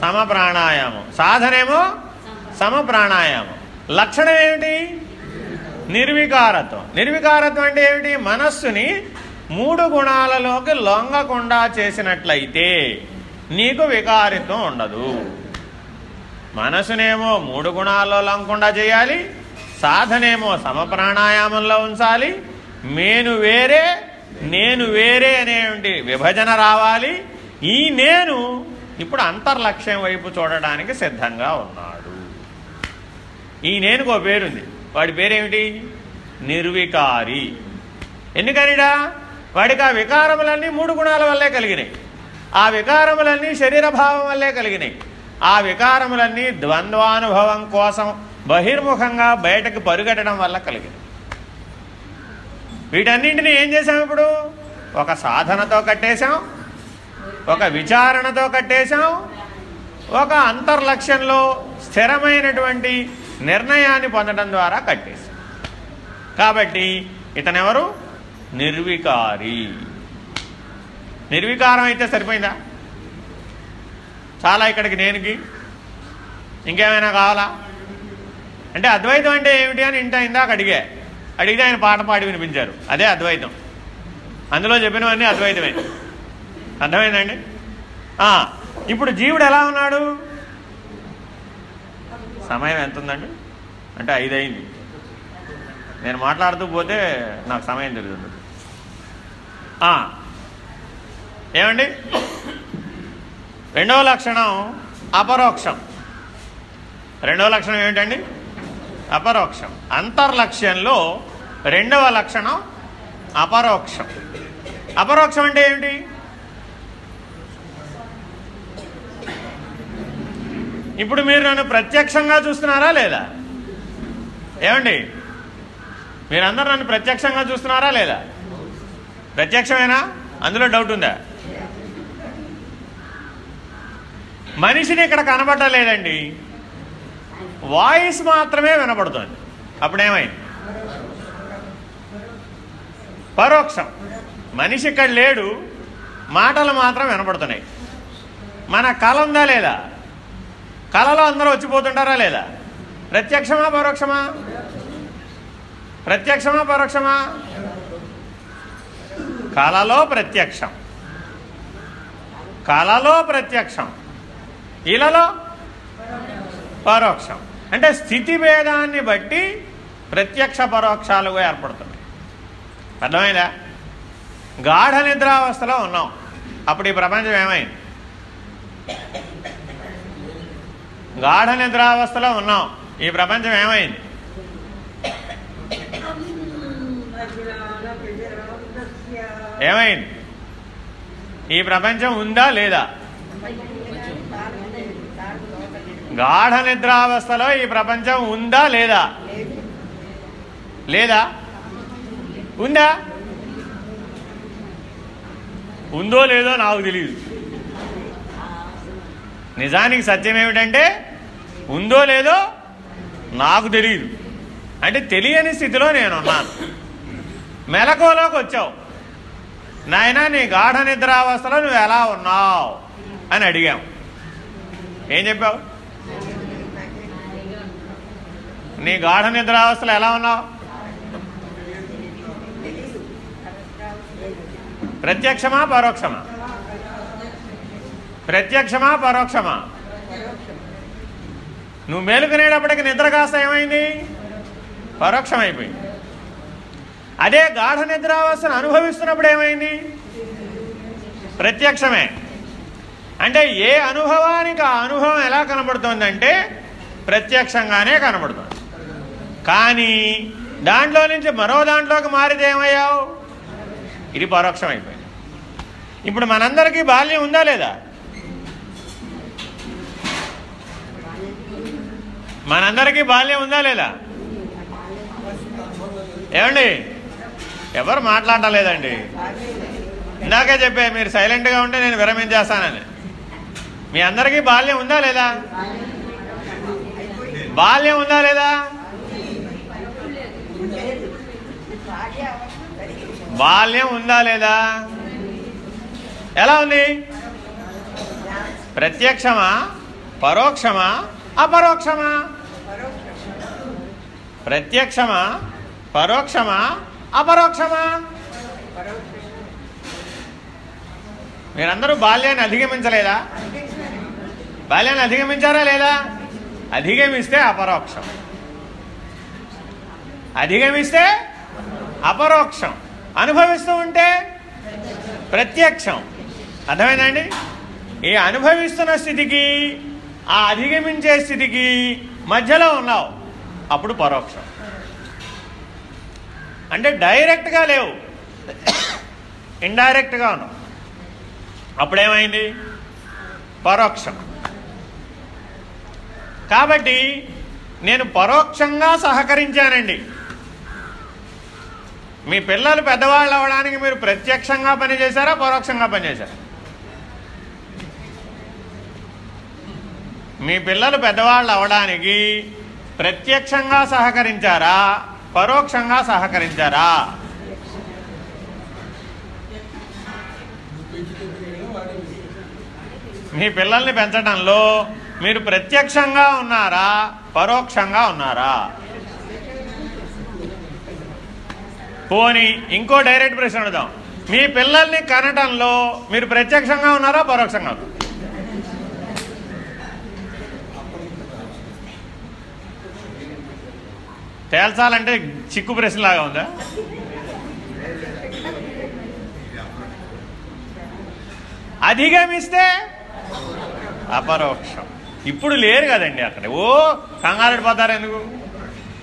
A: సమ ప్రాణాయామం సాధనేమో? సమ ప్రాణాయామం లక్షణం ఏమిటి? నిర్వికారత్వం. నిర్వికారత్వం అంటే ఏమిటి? మనస్సుని మూడు గుణాలలోకి లొంగకుండా చేసినట్లయితే నీకు వికారిత్వం ఉండదు. మనసునేమో మూడు గుణాల్లో లొంగకుండా చేయాలి సాధనేమో సమప్రాణాయామంలో ఉంచాలి నేను వేరే నేను వేరే అనేటువంటి విభజన రావాలి. ఈ నేను ఇప్పుడు అంతర్లక్ష్యం వైపు చూడడానికి సిద్ధంగా ఉన్నాడు. ఈ నేనుకో పేరుంది. వాడి పేరేమిటి? నిర్వికారి. ఎందుకనిడా? వాడికి ఆ వికారములన్నీ మూడు గుణాల వల్లే కలిగినాయి. ఆ వికారములన్నీ శరీరభావం వల్లే కలిగినాయి. ఆ వికారములన్నీ ద్వంద్వానుభవం కోసం బహిర్ముఖంగా బయటకు పరుగెట్టడం వల్ల కలిగినాయి. వీటన్నింటినీ ఏం చేసాం ఇప్పుడు? ఒక సాధనతో కట్టేశాం ఒక విచారణతో కట్టేశాం ఒక అంతర్లక్ష్యంలో స్థిరమైనటువంటి నిర్ణయాన్ని పొందడం ద్వారా కట్టేసి కాబట్టి ఇతనెవరు? నిర్వికారి. నిర్వికారం అయితే సరిపోయిందా? చాలా ఇక్కడికి నేనుకి. ఇంకేమైనా కావాలా? అంటే అద్వైతం అంటే ఏమిటి అని ఇంట ఇందాక అడిగా. అడిగితే ఆయన పాట పాడి వినిపించారు. అదే అద్వైతం. అందులో చెప్పినవన్నీ అద్వైతమే. అర్థమైందండి? ఇప్పుడు జీవుడు ఎలా ఉన్నాడు? సమయం ఎంత ఉందండి అంటే ఐదు అయింది నేను మాట్లాడుతూ పోతే నాకు సమయం తెలుస్తుంది ఏమండి? రెండవ లక్షణం అపరోక్షం. రెండవ లక్షణం ఏమిటండి? అపరోక్షం. అంతర్లక్ష్యంలో రెండవ లక్షణం అపరోక్షం. అపరోక్షం అంటే ఏమిటి? ఇప్పుడు మీరు నన్ను ప్రత్యక్షంగా చూస్తున్నారా లేదా? ఏమండి? మీరందరూ నన్ను ప్రత్యక్షంగా చూస్తున్నారా లేదా? ప్రత్యక్షమేనా? అందులో డౌట్ ఉందా? మనిషిని ఇక్కడ కనబడలేదండి. వాయిస్ మాత్రమే వినపడుతుంది అప్పుడేమైంది? పరోక్షం. మనిషి ఇక్కడ లేడు. మాటలు మాత్రం వినపడుతున్నాయి మన కళ ఉందా లేదా? కళలో అందరూ వచ్చిపోతుంటారా లేదా? ప్రత్యక్షమా పరోక్షమా? ప్రత్యక్షమా పరోక్షమా? కళలో ప్రత్యక్షం. కళలో ప్రత్యక్షం. ఇలలో పరోక్షం. అంటే స్థితి భేదాన్ని బట్టి ప్రత్యక్ష పరోక్షాలుగా ఏర్పడుతున్నాయి అర్థమైందా? గాఢ నిద్రావస్థలో ఉన్నాం. అప్పుడు ఈ ప్రపంచం ఏమైంది? గాఢ నిద్రావస్థలో ఉన్నాం. ఈ ప్రపంచం ఏమైంది? ఏమైంది? ఈ ప్రపంచం ఉందా లేదా? గాఢ నిద్రావస్థలో ఈ ప్రపంచం ఉందా లేదా? లేదా? ఉందా? ఉందో లేదో నాకు తెలియదు నిజానికి సత్యం ఏమిటంటే ఉందో లేదో నాకు తెలియదు అంటే తెలియని స్థితిలో నేనున్నాను. మెలకువలోకి వచ్చావు. నాయన నీ గాఢ నిద్రావస్థలో నువ్వు ఎలా ఉన్నావు? అని అడిగాం. ఏం చెప్పావు? నీ గాఢ నిద్రావస్థలో ఎలా ఉన్నావు? ప్రత్యక్షమా పరోక్షమా? ప్రత్యక్షమా పరోక్షమా? నువ్వు మేలుకునేటప్పటికి నిద్ర కాస్త ఏమైంది? పరోక్షం అయిపోయింది అదే గాఢ నిద్రావస్థను అనుభవిస్తున్నప్పుడు ఏమైంది? ప్రత్యక్షమే. అంటే ఏ అనుభవానికి ఆ అనుభవం ఎలా కనబడుతోందంటే ప్రత్యక్షంగానే కనబడుతుంది. కానీ దాంట్లో నుంచి మరో దాంట్లోకి మారితే ఏమయ్యావు? ఇది పరోక్షం అయిపోయింది ఇప్పుడు మనందరికీ బాల్యం ఉందా లేదా? మనందరికీ బాల్యం ఉందా లేదా? ఏమండి? ఎవరు మాట్లాడలేదండి? ఇందాకే చెప్పే మీరు సైలెంట్గా ఉంటే నేను విరమించేస్తానని. మీ అందరికీ బాల్యం ఉందా లేదా? బాల్యం ఉందా లేదా? బాల్యం ఉందా లేదా? ఎలా ఉంది? ప్రత్యక్షమా? పరోక్షమా? అపరోక్షమా? ప్రత్యక్షమా పరోక్షమా అపరోక్షమా? మీరందరూ బాల్యాన్ని అధిగమించలేదా? బాల్యాన్ని అధిగమించారా లేదా? అధిగమిస్తే అపరోక్షం. అధిగమిస్తే అపరోక్షం. అనుభవిస్తూ ఉంటే ప్రత్యక్షం. అర్థమైందండి? ఈ అనుభవిస్తున్న స్థితికి ఆ అధిగమించే స్థితికి మధ్యలో ఉన్నావు. అప్పుడు పరోక్షం. అంటే డైరెక్ట్గా లేవు. ఇండైరెక్ట్గా ఉన్నావు అప్పుడేమైంది? పరోక్షం. కాబట్టి నేను పరోక్షంగా సహకరించానండి. మీ పిల్లలు పెద్దవాళ్ళు అవ్వడానికి మీరు ప్రత్యక్షంగా పనిచేశారా పరోక్షంగా పనిచేశారా మీ పిల్లలు పెద్దవాళ్ళు అవడానికి ప్రత్యక్షంగా సహకరించారా? పరోక్షంగా సహకరించారా? మీ పిల్లల్ని పెంచడంలో మీరు ప్రత్యక్షంగా ఉన్నారా? పరోక్షంగా ఉన్నారా? పోని ఇంకో డైరెక్ట్ ప్రశ్న అడుగుదాం. మీ పిల్లల్ని కనటంలో మీరు ప్రత్యక్షంగా ఉన్నారా? పరోక్షంగా ఉన్నారా? తేల్చాలంటే చిక్కు ప్రశ్నలాగా ఉందా? అధిగమిస్తే అపరోక్షం. ఇప్పుడు లేరు కదండి అక్కడ. ఓ కంగారెడ్డి పోతారు ఎందుకు?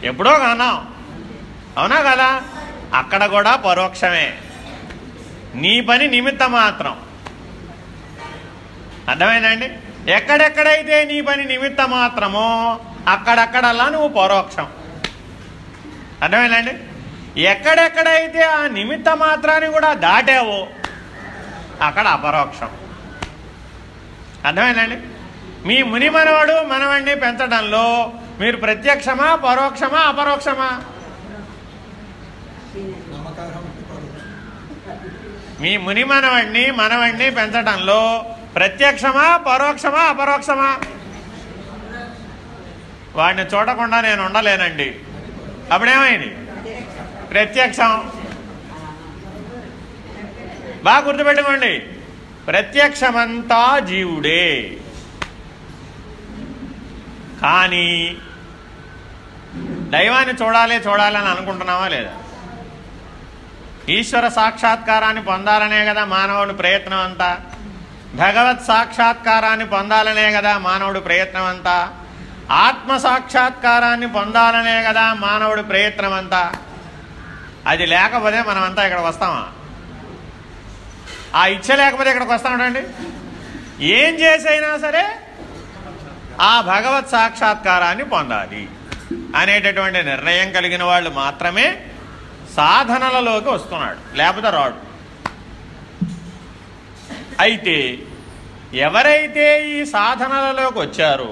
A: ఎప్పుడో కన్నాం. అవునా కదా? అక్కడ కూడా పరోక్షమే. నీ పని నిమిత్త మాత్రం. అర్థమైందండి? ఎక్కడెక్కడైతే నీ పని నిమిత్త మాత్రమో అక్కడక్కడల్లా నువ్వు పరోక్షం. అర్థమైందండి? ఎక్కడెక్కడైతే ఆ నిమిత్త మాత్రాన్ని కూడా దాటావో అక్కడ అపరోక్షం. అర్థమైందండి? మీ ముని మనవడు మనవడిని పెంచడంలో మీరు ప్రత్యక్షమా పరోక్షమా అపరోక్షమా? మీ ముని మనవడిని మనవడిని పెంచడంలో ప్రత్యక్షమా పరోక్షమా అపరోక్షమా? వాడిని చూడకుండా నేను ఉండలేనండి. అప్పుడేమైంది? ప్రత్యక్షం. బాగా గుర్తుపెట్టుకోండి. ప్రత్యక్షమంతా జీవుడే. కానీ దైవాన్ని చూడాలి చూడాలని అనుకుంటున్నావా లేదా? ఈశ్వర సాక్షాత్కారాన్ని పొందాలనే కదా మానవుడు ప్రయత్నం అంతా. భగవత్ సాక్షాత్కారాన్ని పొందాలనే కదా మానవుడు ప్రయత్నం అంతా. ఆత్మ సాక్షాత్కారాన్ని పొందాలనే కదా మానవుడి ప్రయత్నం అంతా అది లేకపోతే మనమంతా ఇక్కడికి వస్తామా? ఆ ఇచ్చ లేకపోతే ఇక్కడికి వస్తామండి ఏం చేసైనా సరే ఆ భగవత్ సాక్షాత్కారాన్ని పొందాలి అనేటటువంటి నిర్ణయం కలిగిన వాళ్ళు మాత్రమే సాధనలలోకి వస్తున్నాడు లేకపోతే రాడు. అయితే ఎవరైతే ఈ సాధనలలోకి వచ్చారో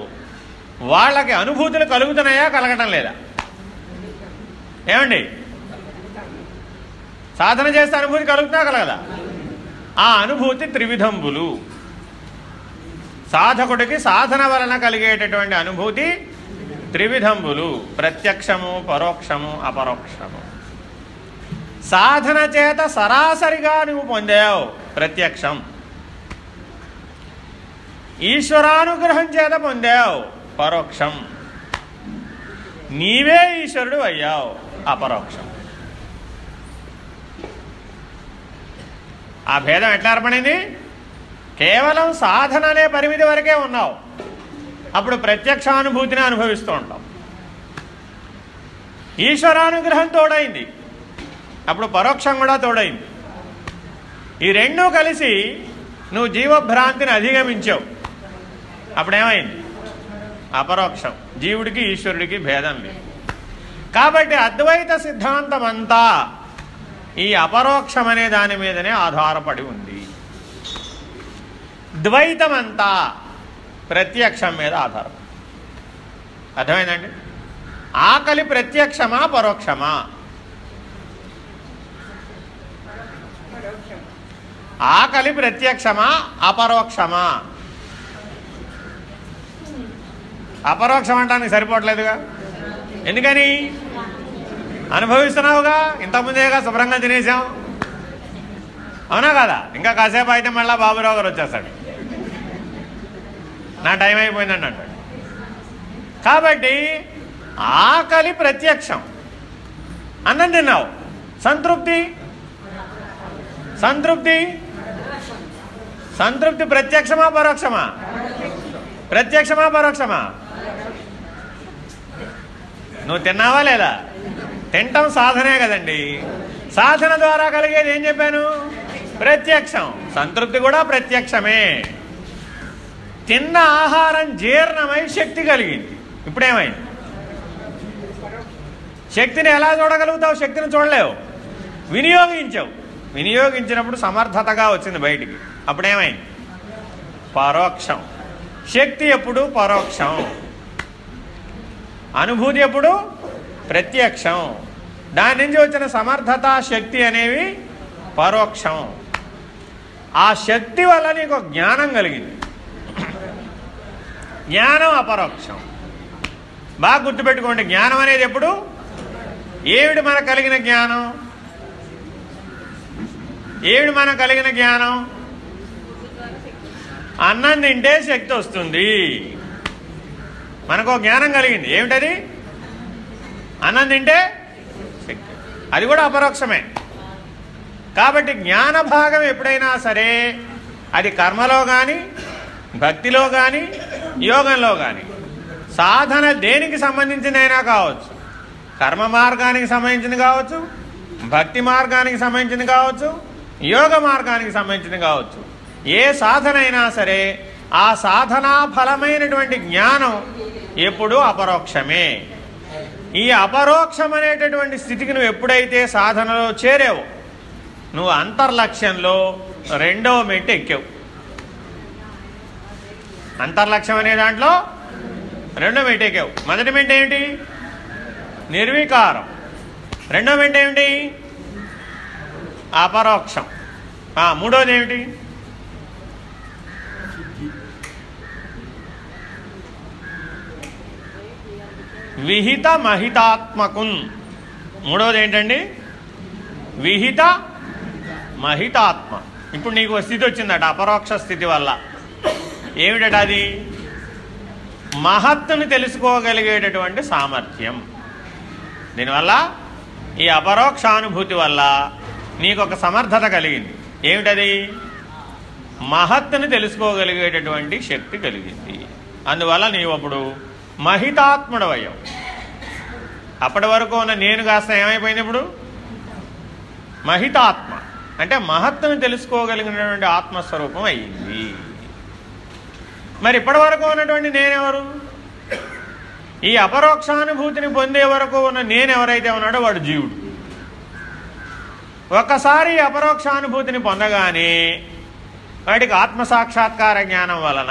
A: వాళ్ళకి అనుభూతులు కలుగుతున్నాయా కలగటం లేదా? ఏమండి? సాధన చేస్తే అనుభూతి కలుగుతున్నా కలగదా? ఆ అనుభూతి త్రివిధంబులు. సాధకుడికి సాధన వలన కలిగేటటువంటి అనుభూతి త్రివిధంబులు. ప్రత్యక్షము పరోక్షము అపరోక్షము. సాధన చేత సరాసరిగా నువ్వు పొందావు ప్రత్యక్షం. ఈశ్వరానుగ్రహం చేత పొందావు. పరోక్షం. నీవే ఈశ్వరుడు అయ్యావు అపరోక్షం. ఆ భేదం ఎట్లా ఏర్పడింది? కేవలం సాధన అనే పరిమితి వరకే ఉన్నావు. అప్పుడు ప్రత్యక్షానుభూతిని అనుభవిస్తూ ఉంటాం ఈశ్వరానుగ్రహం తోడైంది. అప్పుడు పరోక్షం కూడా తోడైంది. ఈ రెండూ కలిసి నువ్వు జీవభ్రాంతిని అధిగమించావు. అప్పుడేమైంది? అపరోక్షం. జీవుడికి ఈశ్వరుడికి భేదం లేదు. కాబట్టి అద్వైత సిద్ధాంతం అంతా ఈ అపరోక్షం అనే దాని మీదనే ఆధారపడి ఉంది. ద్వైతం అంతా ప్రత్యక్షం మీద ఆధారపడి అర్థమైందండి? ఆకలి ప్రత్యక్షమా పరోక్షమా? ఆకలి ప్రత్యక్షమా అపరోక్షమా? అపరోక్షం అంటానికి సరిపోవట్లేదుగా. ఎందుకని? అనుభవిస్తున్నావుగా? ఇంతకుముందేగా శుభ్రంగా తినేసాం అవునా కదా? ఇంకా కాసేపు అయితే మళ్ళీ బాబురావు గారు వచ్చేస్తాడు. నా టైం అయిపోయిందండి అంటాడు. కాబట్టి ఆకలి ప్రత్యక్షం. అన్నం తిన్నావు. సంతృప్తి? సంతృప్తి? సంతృప్తి ప్రత్యక్షమా పరోక్షమా? ప్రత్యక్షమా పరోక్షమా? నువ్వు తిన్నావా లేదా? తింటాం సాధనే కదండి. సాధన ద్వారా కలిగేది ఏం చెప్పాను? ప్రత్యక్షం. సంతృప్తి కూడా ప్రత్యక్షమే. తిన్న ఆహారం జీర్ణమై శక్తి కలిగింది. ఇప్పుడేమైంది? శక్తిని ఎలా చూడగలుగుతావు? శక్తిని చూడలేవు. వినియోగించావు. వినియోగించినప్పుడు సమర్థతగా వచ్చింది బయటికి. అప్పుడేమైంది? పరోక్షం. శక్తి ఎప్పుడు పరోక్షం. అనుభూతి ఎప్పుడు? ప్రత్యక్షం. దాని నుంచి వచ్చిన సమర్థత శక్తి అనేవి పరోక్షం. ఆ శక్తి వల్ల నీకు జ్ఞానం కలిగింది. జ్ఞానం అపరోక్షం. బాగా గుర్తుపెట్టుకోండి జ్ఞానం అనేది ఎప్పుడు? ఏమిటి మనకు కలిగిన జ్ఞానం? ఏమిటి మనకు కలిగిన జ్ఞానం? అన్నం తింటే శక్తి వస్తుంది. మనకు జ్ఞానం కలిగింది. ఏమిటది? అన్నం తింటే శక్తి అది కూడా అపరోక్షమే. కాబట్టి జ్ఞాన భాగం ఎప్పుడైనా సరే అది కర్మలో కానీ భక్తిలో కానీ యోగంలో కానీ సాధన దేనికి సంబంధించిందైనా కావచ్చు. కర్మ మార్గానికి సంబంధించింది కావచ్చు భక్తి మార్గానికి సంబంధించింది కావచ్చు యోగ మార్గానికి సంబంధించింది కావచ్చు. ఏ సాధన అయినా సరే ఆ సాధనా ఫలమైనటువంటి జ్ఞానం ఎప్పుడూ అపరోక్షమే. ఈ అపరోక్షం అనేటటువంటి స్థితికి నువ్వు ఎప్పుడైతే సాధనలో చేరావో నువ్వు అంతర్లక్ష్యంలో రెండవ మెట్టు ఎక్కావు. అంతర్లక్ష్యం అనే దాంట్లో రెండో మెట్టు ఎక్కావు. మొదటి మెట్టు ఏమిటి? నిర్వికారం. రెండో మెట్టు ఏమిటి? అపరోక్షం. మూడోది ఏమిటి? విహిత మహితాత్మకున్ మూడవది ఏంటండి? విహిత మహితాత్మ. ఇప్పుడు నీకు స్థితి వచ్చిందట అపరోక్ష స్థితి వల్ల. ఏమిటట అది? మహత్తుని తెలుసుకోగలిగేటటువంటి సామర్థ్యం. దీనివల్ల ఈ అపరోక్షానుభూతి వల్ల నీకు ఒక సమర్థత కలిగింది. ఏమిటది? మహత్తుని తెలుసుకోగలిగేటటువంటి శక్తి కలిగింది. అందువల్ల నీవు అప్పుడు మహితాత్ముడవయ్యావు. అప్పటి వరకు ఉన్న నేను కాస్త ఏమైపోయింది ఇప్పుడు మహితాత్మ. అంటే మహత్తుని తెలుసుకోగలిగినటువంటి ఆత్మస్వరూపం అయ్యింది. మరి ఇప్పటి వరకు ఉన్నటువంటి నేనెవరు? ఈ అపరోక్షానుభూతిని పొందే వరకు ఉన్న నేను ఎవరైతే ఉన్నాడో వాడు జీవుడు. ఒక్కసారి అపరోక్షానుభూతిని పొందగానే వాడికి ఆత్మసాక్షాత్కార జ్ఞానం వలన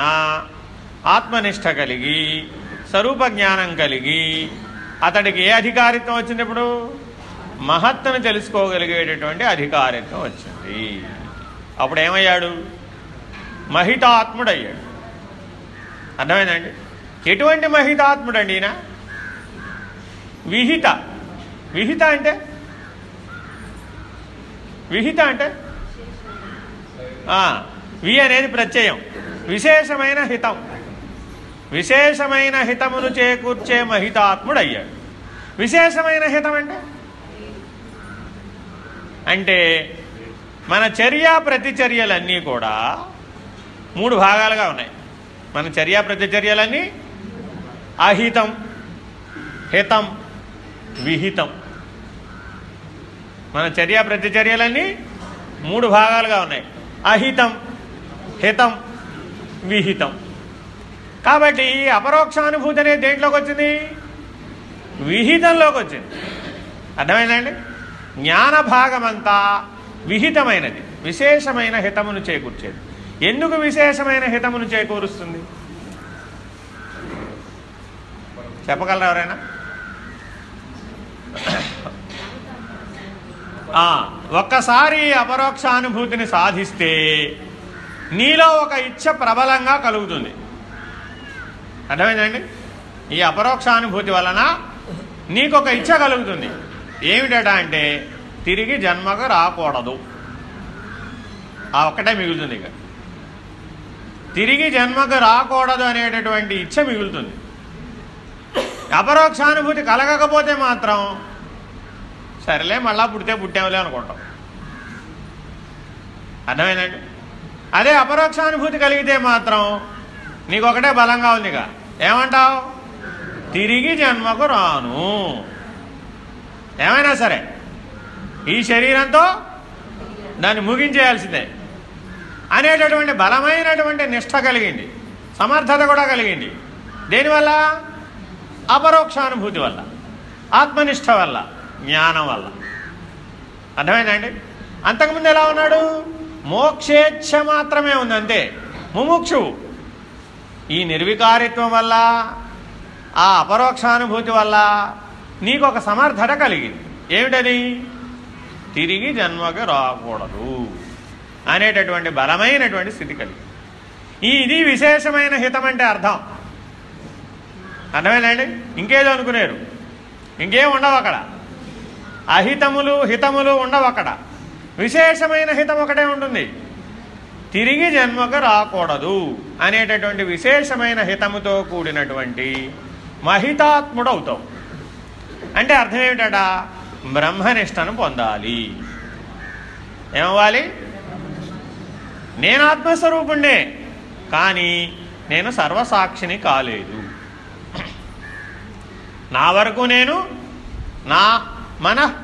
A: ఆత్మనిష్ట కలిగి స్వరూప జ్ఞానం కలిగి అతడికి ఏ అధికారిత్వం వచ్చింది ఇప్పుడు? మహత్తును తెలుసుకోగలిగేటటువంటి అధికారిత్వం వచ్చింది. అప్పుడు ఏమయ్యాడు మహితాత్ముడయ్యాడు. అర్థమైందండి? ఎటువంటి మహితాత్ముడండి ఈయన? విహిత. విహిత అంటే? విహిత అంటే? వి అనేది ప్రత్యయం. విశేషమైన హితం. విశేషమైన హితమును చేకూర్చే మహితాత్ముడు అయ్యాడు విశేషమైన హితం అంటే? అంటే మన చర్య ప్రతిచర్యలన్నీ కూడా మూడు భాగాలుగా ఉన్నాయి. మన చర్య ప్రతిచర్యలన్నీ అహితం హితం విహితం. మన చర్య ప్రతిచర్యలన్నీ మూడు భాగాలుగా ఉన్నాయి. అహితం హితం విహితం. కాబట్టి ఈ అపరోక్షానుభూతి అనేది దేంట్లోకి వచ్చింది? విహితంలోకి వచ్చింది. అర్థమైందండి? జ్ఞాన భాగమంతా విహితమైనది విశేషమైన హితమును చేకూర్చేది. ఎందుకు విశేషమైన హితమును చేకూరుస్తుంది? చెప్పగలరా ఎవరైనా? ఒక్కసారి అపరోక్షానుభూతిని సాధిస్తే నీలో ఒక ఇచ్చ ప్రబలంగా కలుగుతుంది. అర్థమైందండి? ఈ అపరోక్షానుభూతి వలన నీకు ఒక ఇచ్చ కలుగుతుంది. ఏమిటట అంటే తిరిగి జన్మకు రాకూడదు. ఆ ఒక్కటే మిగులుతుంది ఇక. తిరిగి జన్మకు రాకూడదు అనేటటువంటి ఇచ్చ మిగులుతుంది. అపరోక్షానుభూతి కలగకపోతే మాత్రం సరేలే మళ్ళా పుడితే పుట్టాములే అనుకుంటాం. అర్థమైందండి? అదే అపరోక్షానుభూతి కలిగితే మాత్రం నీకు ఒకటే బలంగా ఉందిగా. ఏమంటావు? తిరిగి జన్మకు రాను. ఏమైనా సరే ఈ శరీరంతో దాన్ని ముగించేయాల్సిందే. అనేటటువంటి బలమైనటువంటి నిష్ట కలిగింది సమర్థత కూడా కలిగింది. దేనివల్ల? అపరోక్షానుభూతి వల్ల ఆత్మనిష్ట వల్ల జ్ఞానం వల్ల. అర్థమైందండి? అంతకుముందు ఎలా ఉన్నాడు? మోక్షేచ్ఛ మాత్రమే ఉంది అంతే ముముక్షువు. ఈ నిర్వికారిత్వం వల్ల ఆ అపరోక్షానుభూతి వల్ల నీకు ఒక సమర్థత కలిగింది. ఏమిటది? తిరిగి జన్మకి రాకూడదు అనేటటువంటి బలమైనటువంటి స్థితి కలిగింది. ఈ ఇది విశేషమైన హితం అంటే అర్థం. అర్థమేనండి ఇంకేదో అనుకునేరు. ఇంకేం ఉండవు అక్కడ. అహితములు హితములు ఉండవు అక్కడ. విశేషమైన హితం ఒకటే ఉంటుంది. తిరిగి జన్మకు రాకూడదు అనేటటువంటి విశేషమైన హితముతో కూడినటువంటి మహితాత్ముడు అవుతావు అంటే అర్థం ఏమిటట? బ్రహ్మనిష్టను పొందాలి. ఏమవ్వాలి? నేను ఆత్మస్వరూపుణ్ణే కానీ నేను సర్వసాక్షిని కాలేదు. నా వరకు నేను నా మన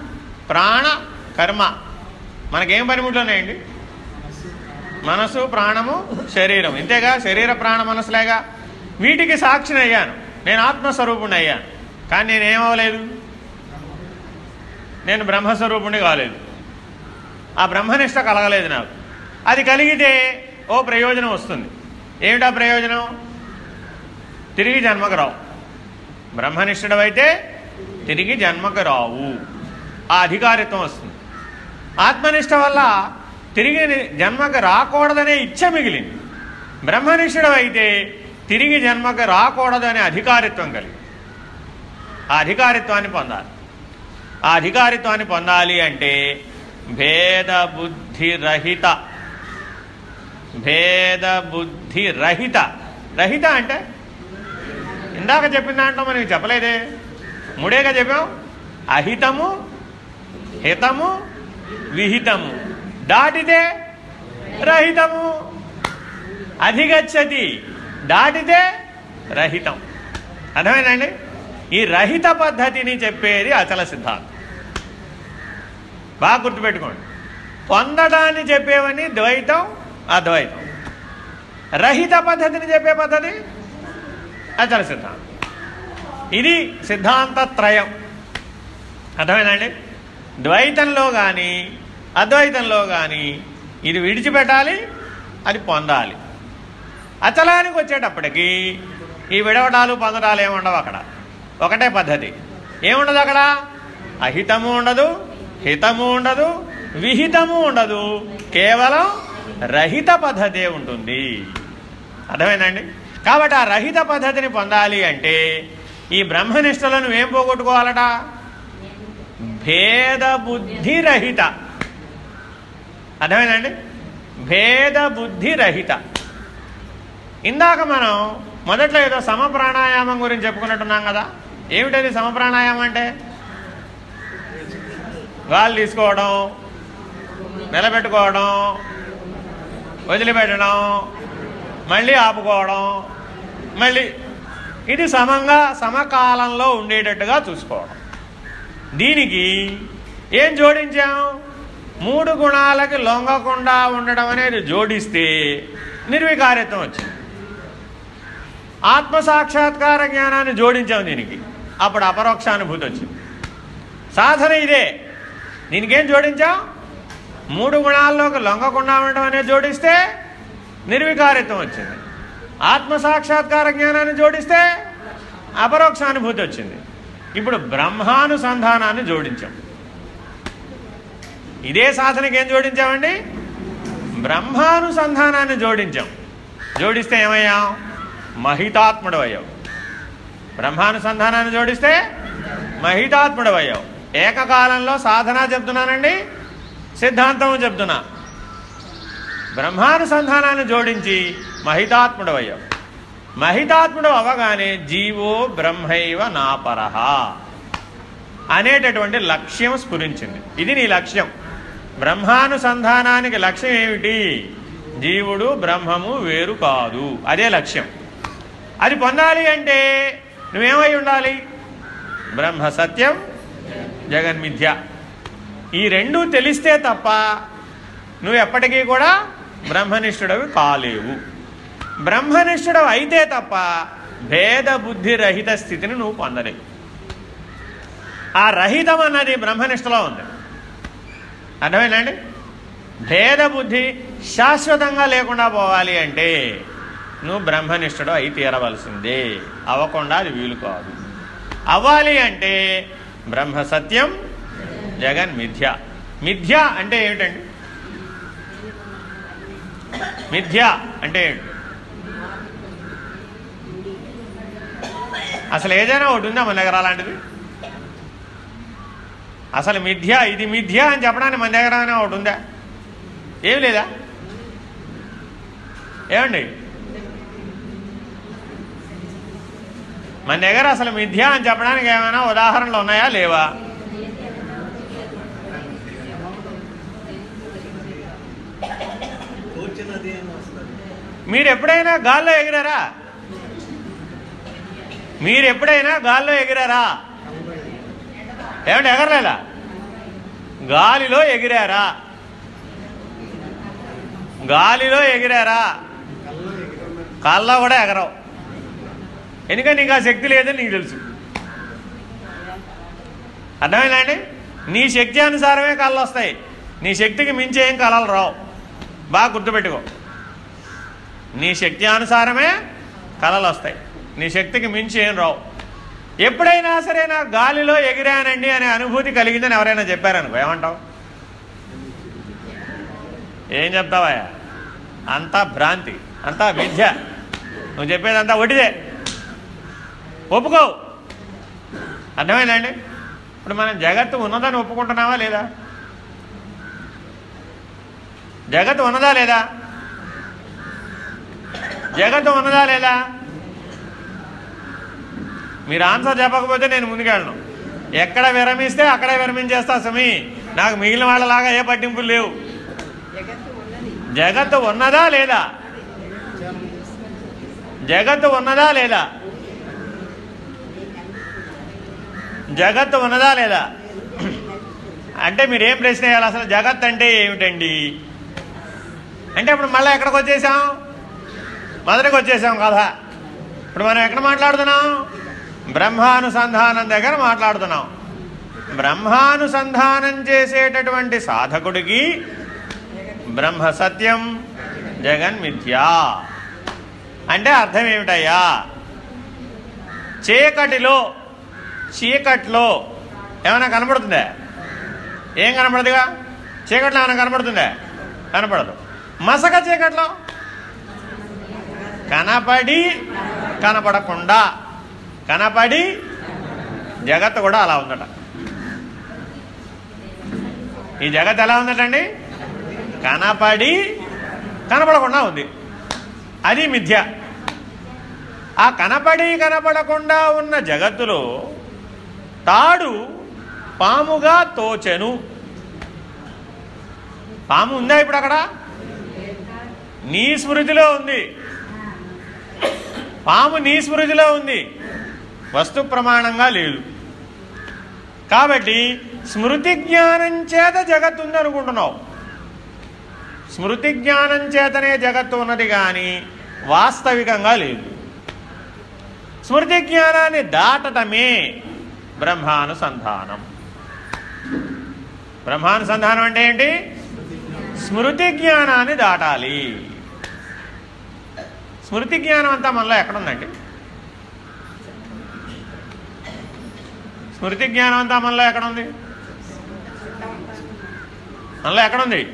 A: ప్రాణ కర్మ. మనకేం పనిముట్లు ఉన్నాయండి మనసు ప్రాణము శరీరం. ఇంతేగా? శరీర ప్రాణ మనసులేగా? వీటికి సాక్షిని అయ్యాను. నేను ఆత్మస్వరూపుణ్ణి అయ్యాను కానీ నేనేమవలేదు నేను బ్రహ్మస్వరూపుణ్ణి కాలేదు. ఆ బ్రహ్మనిష్ట కలగలేదు నాకు. అది కలిగితే ఓ ప్రయోజనం వస్తుంది. ఏమిటా ప్రయోజనం? తిరిగి జన్మకు రావు. బ్రహ్మనిష్ఠుడవైతే తిరిగి జన్మకు రావు. ఆ అధికారిత్వం వస్తుంది. ఆత్మనిష్ట వల్ల తిరిగి జన్మకు రాకూడదనే ఇచ్చ మిగిలింది. బ్రహ్మనిష్ఠుడవైతే తిరిగి జన్మకు రాకూడదనే అధికారిత్వం కలిగి ఆ అధికారిత్వాన్ని పొందాలి. ఆ అధికారిత్వాన్ని పొందాలి అంటే భేద బుద్ధి రహిత. భేద బుద్ధి రహిత. రహిత అంటే? ఇందాక చెప్పిన దాంట్లో మనకి చెప్పలేదే. మూడేగా చెప్పాం? అహితము హితము విహితము. దాటితే రహితము. అధిగచ్చతి. దాటితే రహితం. అర్థమేనండి ఈ రహిత పద్ధతిని చెప్పేది అచల సిద్ధాంతం. బాగా గుర్తుపెట్టుకోండి. పొందడాన్ని చెప్పేవని ద్వైతం అద్వైతం. రహిత పద్ధతిని చెప్పే పద్ధతి అచల సిద్ధాంతం. ఇది సిద్ధాంత త్రయం ద్వైతంలో కానీ అద్వైతంలో కానీ ఇది విడిచిపెట్టాలి అది పొందాలి. అచలానికి వచ్చేటప్పటికి ఈ విడవడాలు పొందడాలు ఏముండవు అక్కడ? ఒకటే పద్ధతి. ఏముండదు అక్కడ? అహితము ఉండదు హితము ఉండదు విహితము ఉండదు. కేవలం రహిత పద్ధతే ఉంటుంది. అర్థమైందండి? కాబట్టి ఆ రహిత పద్ధతిని పొందాలి అంటే ఈ బ్రహ్మనిష్టలను ఏం పోగొట్టుకోవాలట? భేద బుద్ధి రహిత. అర్థమైందండి? భేద బుద్ధి రహిత. ఇందాక మనం మొదట్లో ఏదో సమ ప్రాణాయామం గురించి చెప్పుకున్నట్టున్నాం కదా ఏమిటది సమ ప్రాణాయామం అంటే? గాలి తీసుకోవడం నిలబెట్టుకోవడం వదిలిపెట్టడం మళ్ళీ ఆపుకోవడం మళ్ళీ ఇది సమంగా సమకాలంలో ఉండేటట్టుగా చూసుకోవడం. దీనికి ఏం జోడించాం? మూడు గుణాలకి లొంగకుండా ఉండడం అనేది జోడిస్తే నిర్వికారిత్వం వచ్చింది. ఆత్మసాక్షాత్కార జ్ఞానాన్ని జోడించాం దీనికి. అప్పుడు అపరోక్షానుభూతి వచ్చింది. సాధన ఇదే. దీనికేం జోడించాం? మూడు గుణాల్లోకి లొంగకుండా ఉండడం అనేది జోడిస్తే నిర్వికారిత్వం వచ్చింది. ఆత్మసాక్షాత్కార జ్ఞానాన్ని జోడిస్తే అపరోక్షానుభూతి వచ్చింది. ఇప్పుడు బ్రహ్మానుసంధానాన్ని జోడించాం. ఇదే సాధనకి ఏం జోడించామండి? బ్రహ్మానుసంధానాన్ని జోడించాం. జోడిస్తే ఏమయ్యాం? మహితాత్ముడు అయ్యావు బ్రహ్మానుసంధానాన్ని జోడిస్తే మహితాత్ముడు అయ్యావు ఏకకాలంలో సాధన చెప్తున్నానండి సిద్ధాంతం చెప్తున్నా. బ్రహ్మానుసంధానాన్ని జోడించి మహితాత్ముడు అయ్యావు మహితాత్ముడు అవగానే జీవో బ్రహ్మైవ నాపరహ అనేటటువంటి లక్ష్యం స్ఫురించింది. ఇది నీ లక్ష్యం. బ్రహ్మానుసంధానానికి లక్ష్యం ఏమిటి? జీవుడు బ్రహ్మము వేరు కాదు. అదే లక్ష్యం. అది పొందాలి అంటే నువ్వేమై ఉండాలి? బ్రహ్మ సత్యం జగన్మిథ్య ఈ రెండు తెలిస్తే తప్ప నువ్వు ఎప్పటికీ కూడా బ్రహ్మనిష్ఠుడవి కాలేవు. బ్రహ్మనిష్ఠుడు అయితే తప్ప భేద బుద్ధి రహిత స్థితిని నువ్వు పొందలేవు. ఆ రహితం అన్నది బ్రహ్మనిష్టలో ఉంది. అర్థమైందండి? భేద బుద్ధి శాశ్వతంగా లేకుండా పోవాలి అంటే నువ్వు బ్రహ్మనిష్ఠుడు అయి తీరవలసిందే. అవ్వకుండా అది వీలు కాదు. అవ్వాలి అంటే బ్రహ్మ సత్యం జగన్ మిథ్య. మిథ్య అంటే ఏమిటండి? మిథ్య అంటే ఏమిటి? అసలు ఏదైనా ఒకటి ఉందా మన దగ్గర అలాంటిది? అసలు మిథ్య ఇది మిథ్య అని చెప్పడానికి మన దగ్గర ఒకటి ఉందా? ఏం లేదా? ఏమండి? మన దగ్గర అసలు మిథ్య అని చెప్పడానికి ఏమైనా ఉదాహరణలు ఉన్నాయా లేవా? మీరు ఎప్పుడైనా గాల్లో ఎగిరారా? మీరు ఎప్పుడైనా గాల్లో ఎగిరారా? ఏమంటే ఎగరలేదా? గాలిలో ఎగిరారా? గాలిలో ఎగిరారా? కళ్ళలో కూడా ఎగరవు. ఎందుకంటే నీకు ఆ శక్తి లేదని నీకు తెలుసు. అర్థమైందా అండి? నీ శక్తి అనుసారమే కళ్ళు వస్తాయి. నీ శక్తికి మించి ఏం కళలు రావు. బాగా గుర్తుపెట్టుకో. నీ శక్తి అనుసారమే కళలు వస్తాయి. నీ శక్తికి మించి ఏం రావు. ఎప్పుడైనా సరే నా గాలిలో ఎగిరానండి అనే అనుభూతి కలిగిందని ఎవరైనా చెప్పారనుకో ఏమంటావు? ఏం చెప్తావా అంతా భ్రాంతి అంతా విద్య. నువ్వు చెప్పేదంతా ఒటిదే. ఒప్పుకోవు అర్థమైందండి ఇప్పుడు మనం జగత్తు ఉన్నదని ఒప్పుకుంటున్నావా లేదా? జగత్తు ఉన్నదా లేదా? జగత్తు ఉన్నదా లేదా? మీరు ఆన్సర్ చెప్పకపోతే నేను ముందుకెళ్ళను. ఎక్కడ విరమిస్తే అక్కడే విరమించేస్తా సమీ నాకు మిగిలిన వాళ్ళలాగా ఏ పట్టింపులు లేవు. జగత్తు ఉన్నదా లేదా? జగత్తు ఉన్నదా లేదా? జగత్తు ఉన్నదా లేదా? అంటే మీరు ఏం ప్రశ్న వేయాలి? అసలు జగత్ అంటే ఏమిటండి? అంటే ఇప్పుడు మళ్ళీ ఎక్కడికి వచ్చేసాం? మొదటికి వచ్చేసాం కదా. ఇప్పుడు మనం ఎక్కడ మాట్లాడుతున్నాం? బ్రహ్మానుసంధానం దగ్గర మాట్లాడుతున్నాం. బ్రహ్మానుసంధానం చేసేటటువంటి సాధకుడికి బ్రహ్మ సత్యం జగన్ మిథ్యా అంటే అర్థం ఏమిటయ్యా చీకటిలో చీకట్లో ఏమైనా కనపడుతుందా ఏం కనపడదుగా చీకట్లో ఏమైనా కనపడుతుందా కనపడదు. మసక చీకట్లో? కనపడి కనపడకుండా. కనపడి జగత్తు కూడా అలా ఉందట. ఈ జగత్ ఎలా ఉందటండి? కనపడి కనపడకుండా ఉంది. అది మిథ్య. ఆ కనపడి కనపడకుండా ఉన్న జగత్తులో తాడు పాముగా తోచెను. పాము ఉందా ఇప్పుడు అక్కడ? నీ స్మృతిలో ఉంది. పాము నీ స్మృతిలో ఉంది. వస్తు ప్రమాణంగా లేదు. కాబట్టి స్మృతి జ్ఞానం చేత జగత్తు ఉంది అనుకుంటున్నావు. స్మృతి జ్ఞానం చేతనే జగత్తు ఉన్నది కానీ వాస్తవికంగా లేదు. స్మృతి జ్ఞానాన్ని దాటటమే బ్రహ్మానుసంధానం. బ్రహ్మానుసంధానం అంటే ఏంటి? స్మృతి జ్ఞానాన్ని దాటాలి. స్మృతి జ్ఞానం అంతా మనలో ఎక్కడుందండి స్మృతి జ్ఞానం అంతా మనలో ఎక్కడుంది? మనలో ఎక్కడుంది?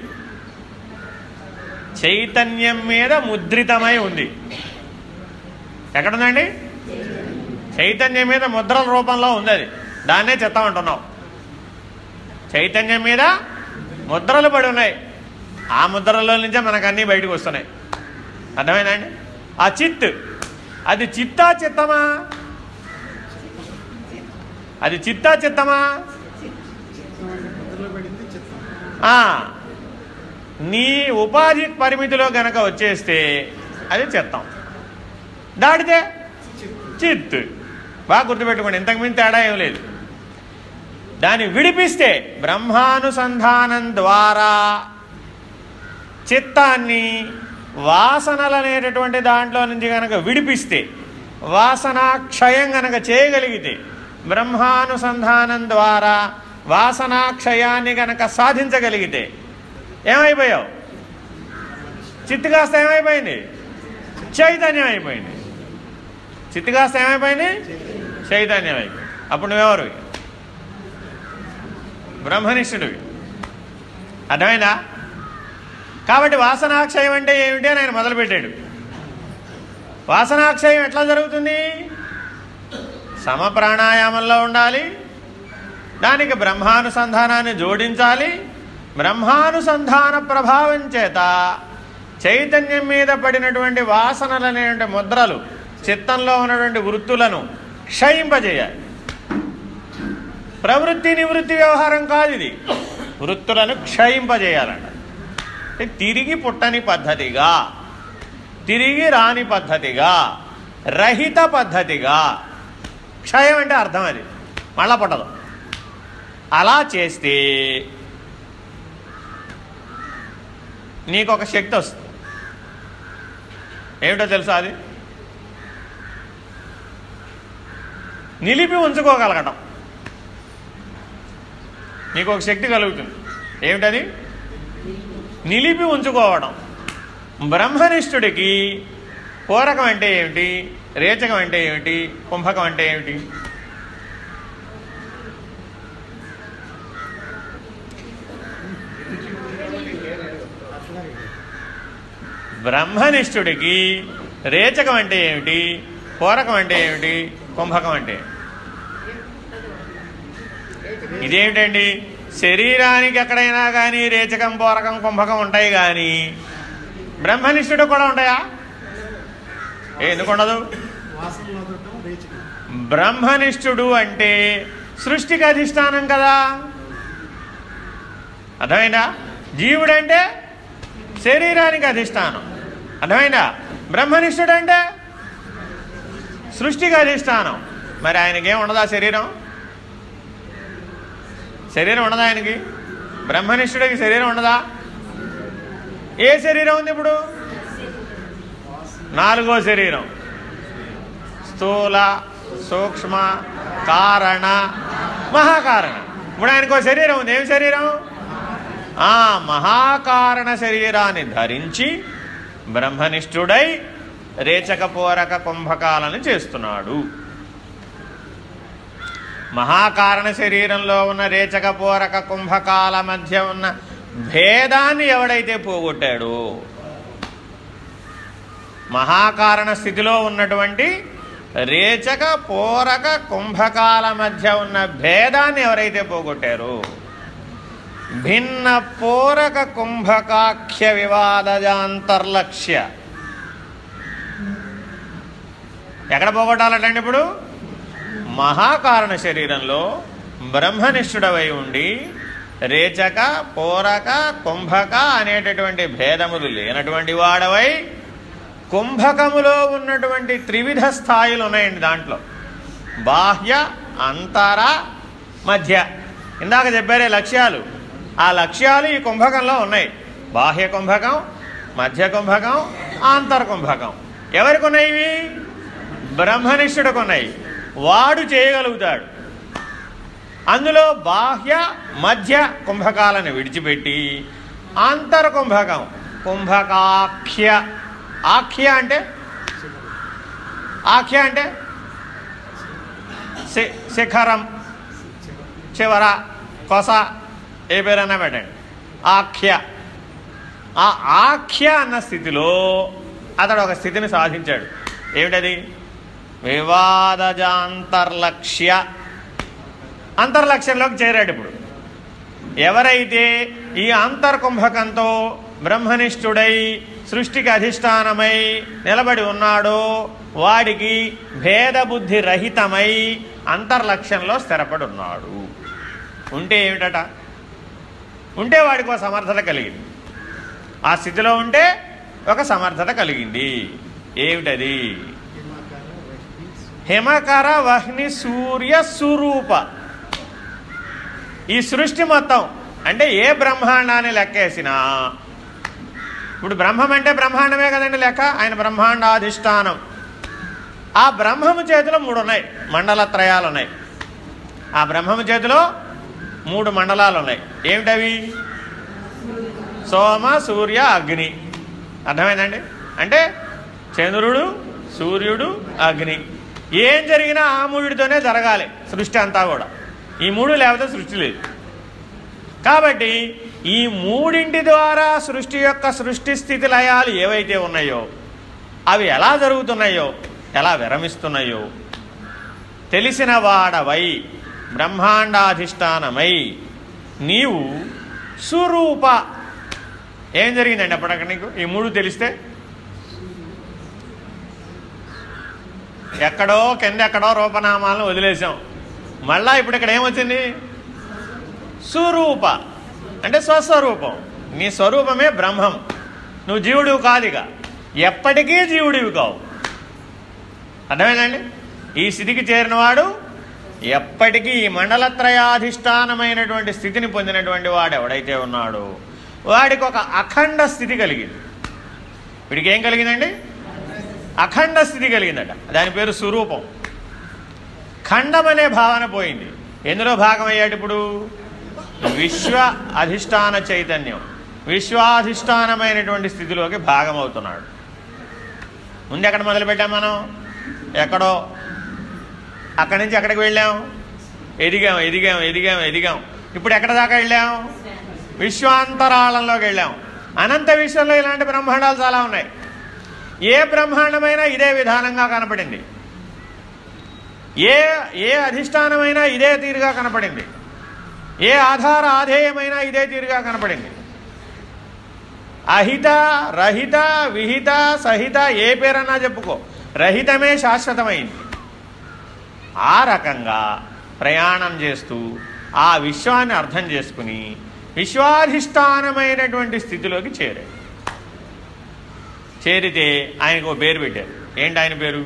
A: చైతన్యం మీద ముద్రితమై ఉంది. ఎక్కడుందండి? చైతన్యం మీద ముద్రల రూపంలో ఉంది అది. దాన్నే చెత్త అంటున్నాం. చైతన్యం మీద ముద్రలు పడి ఉన్నాయి. ఆ ముద్రలో నుంచే మనకు అన్నీ బయటకు వస్తున్నాయి. అర్థమైందండి ఆ చిత్. అది చిత్తా చిత్తమా అది చిత్తా చిత్తమా? నీ ఉపాధి పరిమితిలో గనక వచ్చేస్తే అది చిత్తం. దాటితే చిత్. బాగా గుర్తుపెట్టుకోండి ఇంతకుమించి తేడా ఏం లేదు. దాన్ని విడిపిస్తే బ్రహ్మానుసంధానం ద్వారా చిత్తాన్ని వాసనలు అనేటటువంటి దాంట్లో నుంచి గనక విడిపిస్తే వాసనాక్షయం గనక చేయగలిగితే బ్రహ్మానుసంధానం ద్వారా వాసనాక్షయాన్ని గనక సాధించగలిగితే ఏమైపోయావు? చిత్తు కాస్త ఏమైపోయింది? చైతన్యం అయిపోయింది. చిత్తు కాస్త ఏమైపోయింది? చైతన్యం అయిపోయింది. అప్పుడు నువ్వెవరు? బ్రహ్మనిష్ఠుడివి. అర్థమైందా? కాబట్టి వాసనాక్షయం అంటే ఏమిటి అని ఆయన మొదలుపెట్టాడు. వాసనాక్షయం ఎట్లా జరుగుతుంది? సమ ప్రాణాయామంలో ఉండాలి. దానికి బ్రహ్మానుసంధానాన్ని జోడించాలి. బ్రహ్మానుసంధాన ప్రభావం చేత చైతన్యం మీద పడినటువంటి వాసనలు అనేటువంటి ముద్రలు చిత్తంలో ఉన్నటువంటి వృత్తులను క్షయింపజేయాలి. ప్రవృత్తి నివృత్తి వ్యవహారం కాదు ఇది. వృత్తులను క్షయింపజేయాలంట. తిరిగి పుట్టని పద్ధతిగా తిరిగి రాని పద్ధతిగా రహిత పద్ధతిగా క్షయం అంటే అర్థం అది. మళ్ళా పుట్టదు. అలా చేస్తే నీకు ఒక శక్తి వస్తుంది. ఏమిటో తెలుసా అది? నిలిపి ఉంచుకోగలగటం. నీకు ఒక శక్తి కలుగుతుంది. ఏమిటది? నిలిపి ఉంచుకోవడం. బ్రహ్మనిష్ఠుడికి పూరకం అంటే ఏమిటి? రేచకం అంటే ఏమిటి? కుంభకం అంటే ఏమిటి? బ్రహ్మనిష్ఠుడికి రేచకం అంటే ఏమిటి? పూరకం అంటే ఏమిటి? కుంభకం అంటే. ఇదేమిటండి? శరీరానికి ఎక్కడైనా కానీ రేచకం పూరకం కుంభకం ఉంటాయి కానీ బ్రహ్మనిష్ఠుడు కూడా ఉంటాయా? ఎందుకు ఉండదు? బ్రహ్మనిష్ఠుడు అంటే సృష్టికి అధిష్టానం కదా. అర్థమైందా? జీవుడంటే శరీరానికి అధిష్టానం. అర్థమైందా? బ్రహ్మనిష్ఠుడు అంటే సృష్టికి అధిష్టానం. మరి ఆయనకేం ఉండదా శరీరం? శరీరం ఉండదా ఆయనకి? బ్రహ్మనిష్ఠుడికి శరీరం ఉండదా? ఏ శరీరం ఉంది ఇప్పుడు? నాలుగో శరీరం. స్థూల సూక్ష్మ కారణ మహాకారణ. ఇప్పుడు ఆయనకో శరీరం ఉంది. ఏం శరీరం? ఆ మహాకారణ శరీరాన్ని ధరించి బ్రహ్మనిష్ఠుడై రేచకపోరక కుంభకాలను చేస్తున్నాడు. మహాకారణ శరీరంలో ఉన్న రేచకపోరక కుంభకాల మధ్య ఉన్న భేదాన్ని ఎవడైతే పోగొట్టాడో మహాకారణ స్థితిలో ఉన్నటువంటి రేచక పోరక కుంభకాల మధ్య ఉన్న భేదాన్ని ఎవరైతే పోగొట్టారో భిన్న పోరక కుంభకాఖ్య వివాదజాంతర్లక్ష్య ఎక్కడ పోగొట్టాలటండి ఇప్పుడు? మహాకారణ శరీరంలో బ్రహ్మనిష్ఠుడవై ఉండి రేచక పోరక కుంభక అనేటటువంటి భేదములు లేనటువంటి వాడవై కుంభకములో ఉన్నటువంటి త్రివిధ స్థాయిలు ఉన్నాయండి దాంట్లో. బాహ్య అంతర మధ్య. ఇందాక చెప్పారే లక్ష్యాలు. ఆ లక్ష్యాలు ఈ కుంభకంలో ఉన్నాయి. బాహ్య కుంభకం మధ్య కుంభకం ఆంతర కుంభకం. ఎవరికి ఉన్నాయి ఇవి? బ్రహ్మనిష్ఠుడికి ఉన్నాయి. వాడు చేయగలుగుతాడు. అందులో బాహ్య మధ్య కుంభకాలను విడిచిపెట్టి అంతర కుంభకం కుంభకాఖ్య ఆఖ్య అంటే? ఆఖ్య అంటే? శిఖరం చివర కొస ఏ పేరైనా పెట్టండి. ఆఖ్య. ఆ ఆఖ్య అన్న స్థితిలో అతడు ఒక స్థితిని సాధించాడు. ఏమిటది? వివాదజాంతర్లక్ష్య. అంతర్లక్ష్యంలోకి చేరాడు ఇప్పుడు. ఎవరైతే ఈ అంతర్కుంభకంతో బ్రహ్మనిష్ఠుడై సృష్టికి అధిష్టానమై నిలబడి ఉన్నాడో. వాడికి భేదబుద్ధి రహితమై అంతర్లక్ష్యంలో స్థిరపడి ఉన్నాడు. ఉంటే ఏమిటట? ఉంటే వాడికి ఒక సమర్థత కలిగింది. ఆ స్థితిలో ఉంటే ఒక సమర్థత కలిగింది. ఏమిటది? హిమకర వహ్ని సూర్య స్వరూప ఈ సృష్టి మొత్తం అంటే ఏ బ్రహ్మాండాన్ని లెక్కేసినా ఇప్పుడు బ్రహ్మం అంటే బ్రహ్మాండమే కదండి లెక్క? ఆయన బ్రహ్మాండాధిష్టానం. ఆ బ్రహ్మము చేతిలో మూడు ఉన్నాయి మండలత్రయాలు ఉన్నాయి ఆ బ్రహ్మము చేతిలో మూడు మండలాలు ఉన్నాయి ఏమిటవి? సోమ సూర్య అగ్ని. అర్థమైందండి? అంటే చంద్రుడు సూర్యుడు అగ్ని. ఏం జరిగినా ఆ మూడితోనే జరగాలి సృష్టి అంతా కూడా. ఈ మూడు లేకపోతే సృష్టి లేదు. కాబట్టి ఈ మూడింటి ద్వారా సృష్టి యొక్క సృష్టి స్థితి లయాలు ఏవైతే ఉన్నాయో అవి ఎలా జరుగుతున్నాయో ఎలా విరమిస్తున్నాయో తెలిసిన వాడవై బ్రహ్మాండాధిష్టానమై నీవు సురూప. ఏం జరిగిందండి అప్పటికి నీకు? ఈ మూడు తెలిస్తే? ఎక్కడో కిందెక్కడో రూపనామాలను వదిలేసాం మళ్ళా ఇప్పుడు ఇక్కడ ఏమొచ్చింది? సురూప. అంటే స్వస్వరూపం. నీ స్వరూపమే బ్రహ్మం. నువ్వు జీవుడివి కాదుగా. ఎప్పటికీ జీవుడివి కావు. అర్థమేనండి ఈ స్థితికి చేరినవాడు ఎప్పటికీ ఈ మండలత్రయాధిష్టానమైనటువంటి స్థితిని పొందినటువంటి వాడు ఎవడైతే ఉన్నాడో వాడికి ఒక అఖండ స్థితి కలిగింది. వీడికి ఏం కలిగిందండి? అఖండ స్థితి కలిగిందట. దాని పేరు స్వరూపం ఖండం అనే భావన పోయింది. ఎందులో భాగం అయ్యాడు ఇప్పుడు? విశ్వ అధిష్టాన చైతన్యం విశ్వాధిష్టానమైనటువంటి స్థితిలోకి భాగమవుతున్నాడు. ముందు ఎక్కడ మొదలుపెట్టాం మనం? ఎక్కడో? అక్కడి నుంచి ఎక్కడికి వెళ్ళాం? ఎదిగాం ఎదిగాం ఎదిగాం ఎదిగాం. ఇప్పుడు ఎక్కడ దాకా వెళ్ళాం? విశ్వాంతరాళంలోకి వెళ్ళాం. అనంత విశ్వంలో ఇలాంటి బ్రహ్మాండాలు చాలా ఉన్నాయి. ఏ బ్రహ్మాండమైనా ఇదే విధానంగా కనపడింది. ఏ ఏ అధిష్టానమైనా ఇదే తీరుగా కనపడింది. ఏ ఆధార ఆధేయమైనా ఇదే తీరుగా కనపడింది. అహిత రహిత విహిత సహిత ఏ పేరన్నా చెప్పుకో. రహితమే శాశ్వతమైంది. ఆ రకంగా ప్రయాణం చేస్తూ ఆ విశ్వాన్ని అర్థం చేసుకుని విశ్వాధిష్టానమైనటువంటి స్థితిలోకి చేరాడు చేరితే ఆయనకు ఓ పేరు పెట్టారు. ఏంటి ఆయన పేరు?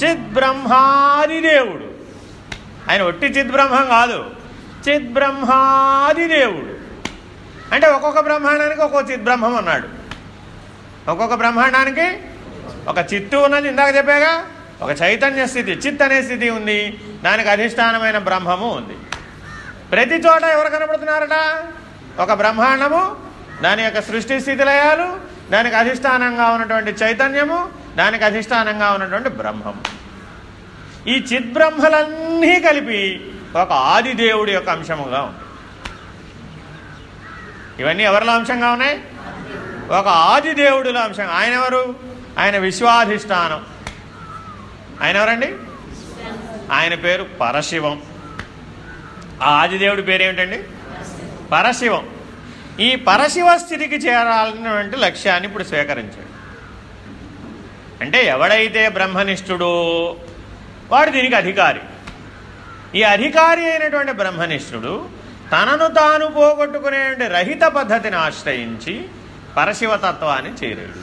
A: చిద్బ్రహ్మాదిదేవుడు ఆయన ఒట్టి చిద్బ్రహ్మం కాదు. చిద్బ్రహ్మాదిదేవుడు అంటే ఒక్కొక్క బ్రహ్మాండానికి ఒక్కొక్క చిద్బ్రహ్మం అన్నాడు ఒక్కొక్క బ్రహ్మాండానికి ఒక చిత్తు ఉన్నది. ఇందాక చెప్పాగా ఒక చైతన్య స్థితి చిత్ అనే స్థితి ఉంది. దానికి అధిష్టానమైన బ్రహ్మము ఉంది. ప్రతి చోట ఎవరు కనబడుతున్నారట? ఒక బ్రహ్మాండము దాని యొక్క సృష్టి స్థితి లయాలు దానికి అధిష్టానంగా ఉన్నటువంటి చైతన్యము దానికి అధిష్టానంగా ఉన్నటువంటి బ్రహ్మము. ఈ చిద్బ్రహ్మలన్నీ కలిపి ఒక ఆదిదేవుడి యొక్క అంశముగా ఉంది. ఇవన్నీ ఎవరిలో అంశంగా ఉన్నాయి? ఒక ఆదిదేవుడిలో అంశం ఆయన ఎవరు? ఆయన విశ్వాధిష్టానం. ఆయన ఎవరండి? ఆయన పేరు పరశివం. ఆ ఆదిదేవుడి పేరు ఏమిటండి పరశివం. ఈ పరశివ స్థితికి చేరాలన్నటువంటి లక్ష్యాన్ని ఇప్పుడు స్వీకరించాడు. అంటే ఎవడైతే బ్రహ్మనిష్ఠుడో వాడు దీనికి అధికారి. ఈ అధికారి అయినటువంటి బ్రహ్మనిష్ఠుడు తనను తాను పోగొట్టుకునే రహిత పద్ధతిని ఆశ్రయించి పరశివతత్వాన్ని చేరాడు.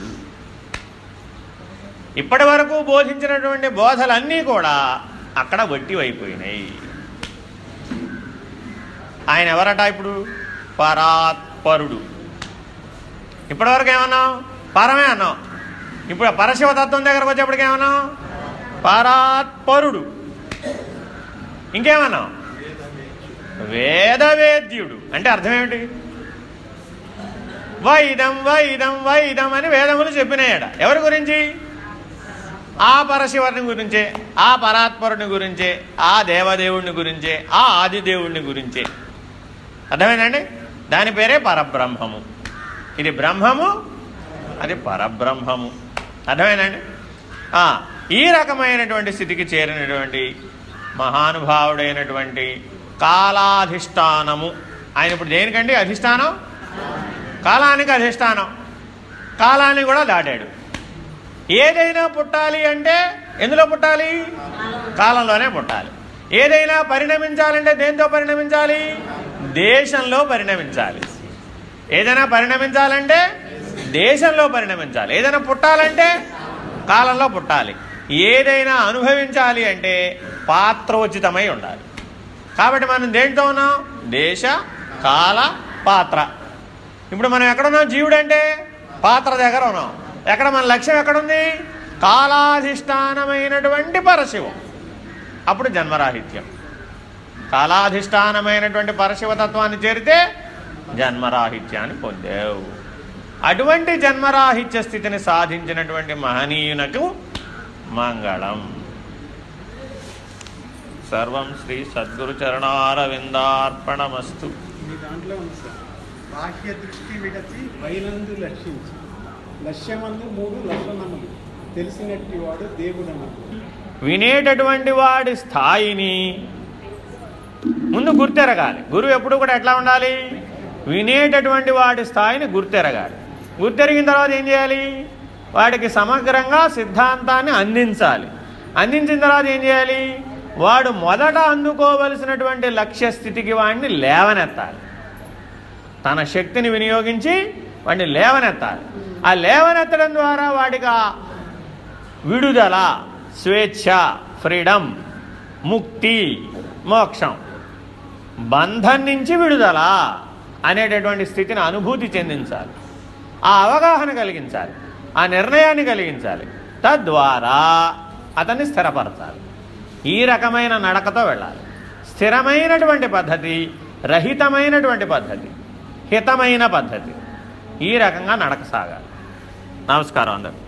A: ఇప్పటి వరకు బోధించినటువంటి బోధలన్నీ కూడా అక్కడ వట్టివైపోయినాయి. ఆయన ఎవరట ఇప్పుడు? పరాత్పరుడు. ఇప్పటివరకు ఏమన్నాం పరమే అన్నాం ఇప్పుడు పరశివతత్వం దగ్గరకు వచ్చేప్పటికి ఏమన్నాం పరాత్పరుడు ఇంకేమన్నా? వేదవేద్యుడు. అంటే అర్థం ఏమిటి? వైదం వైదం వైదం అని వేదములు చెప్పినాయట. ఎవరి గురించి? ఆ పరశివుని గురించే ఆ పరాత్పరుని గురించే ఆ దేవదేవుడిని గురించే ఆ ఆదిదేవుడిని గురించే. అర్థమైందండి? దాని పేరే పరబ్రహ్మము. ఇది బ్రహ్మము అది పరబ్రహ్మము. అర్థమైందండి? ఈ రకమైనటువంటి స్థితికి చేరినటువంటి మహానుభావుడైనటువంటి కాలాధిష్టానము. ఆయన ఇప్పుడు దేనికండి అధిష్టానం? కాలానికి అధిష్టానం. కాలాన్ని కూడా దాటాడు. ఏదైనా పుట్టాలి అంటే ఎందులో పుట్టాలి? కాలంలోనే పుట్టాలి. ఏదైనా పరిణమించాలంటే దేంతో పరిణమించాలి? దేశంలో పరిణమించాలి. ఏదైనా పరిణమించాలంటే దేశంలో పరిణమించాలి. ఏదైనా పుట్టాలంటే కాలంలో పుట్టాలి. ఏదైనా అనుభవించాలి అంటే పాత్రోచితమై ఉండాలి. కాబట్టి మనం దేంట్లో ఉన్నాం? దేశ కాల పాత్ర. ఇప్పుడు మనం ఎక్కడున్నాం? జీవుడంటే పాత్ర దగ్గర ఉన్నాం. ఎక్కడ మన లక్ష్యం ఎక్కడుంది? కాలాధిష్టానమైనటువంటి పరశివం. అప్పుడు జన్మరాహిత్యం. కాలాధిష్టానమైనటువంటి పరశివతత్వాన్ని చేరితే జన్మరాహిత్యాన్ని పొందావు. అటువంటి జన్మరాహిత్య స్థితిని సాధించినటువంటి మహనీయునకు మంగళం. సర్వం శ్రీ సద్గురు చరణారవిందార్పణమస్తు
D: మీ దాంట్లో ఉంది సార్. బాహ్య దృష్టి విడచి బయలందు లక్ష్యించి లక్ష్యమందు మూడు లక్షణములు తెలిసినట్టి వాడు దేవుడన్నట్టు
A: వినేటటువంటి వాడి స్థాయిని ముందు గుర్తెరగాలి. గురువు ఎప్పుడు కూడా ఎట్లా ఉండాలి? వినేటటువంటి వాడి స్థాయిని గుర్తెరగాలి. గుర్తెరిగిన తర్వాత ఏం చేయాలి? వాడికి సమగ్రంగా సిద్ధాంతాన్ని అందించాలి. అందించిన తర్వాత ఏం చేయాలి? వాడు మొదట అందుకోవలసినటువంటి లక్ష్య స్థితికి వాడిని లేవనెత్తాలి. తన శక్తిని వినియోగించి వాడిని లేవనెత్తాలి. ఆ లేవనెత్తడం ద్వారా వాడికి విడుదల స్వేచ్ఛ ఫ్రీడమ్ ముక్తి మోక్షం బంధం నుంచి విడుదల అనేటటువంటి స్థితిని అనుభూతి చెందించాలి. ఆ అవగాహన కలిగించాలి. ఆ నిర్ణయాన్ని కలిగించాలి. తద్వారా అతన్ని స్థిరపరచాలి. ఈ రకమైన నడకతో వెళ్ళాలి. స్థిరమైనటువంటి పద్ధతి రహితమైనటువంటి పద్ధతి హితమైన పద్ధతి. ఈ రకంగా నడక సాగాలి. నమస్కారం అందరు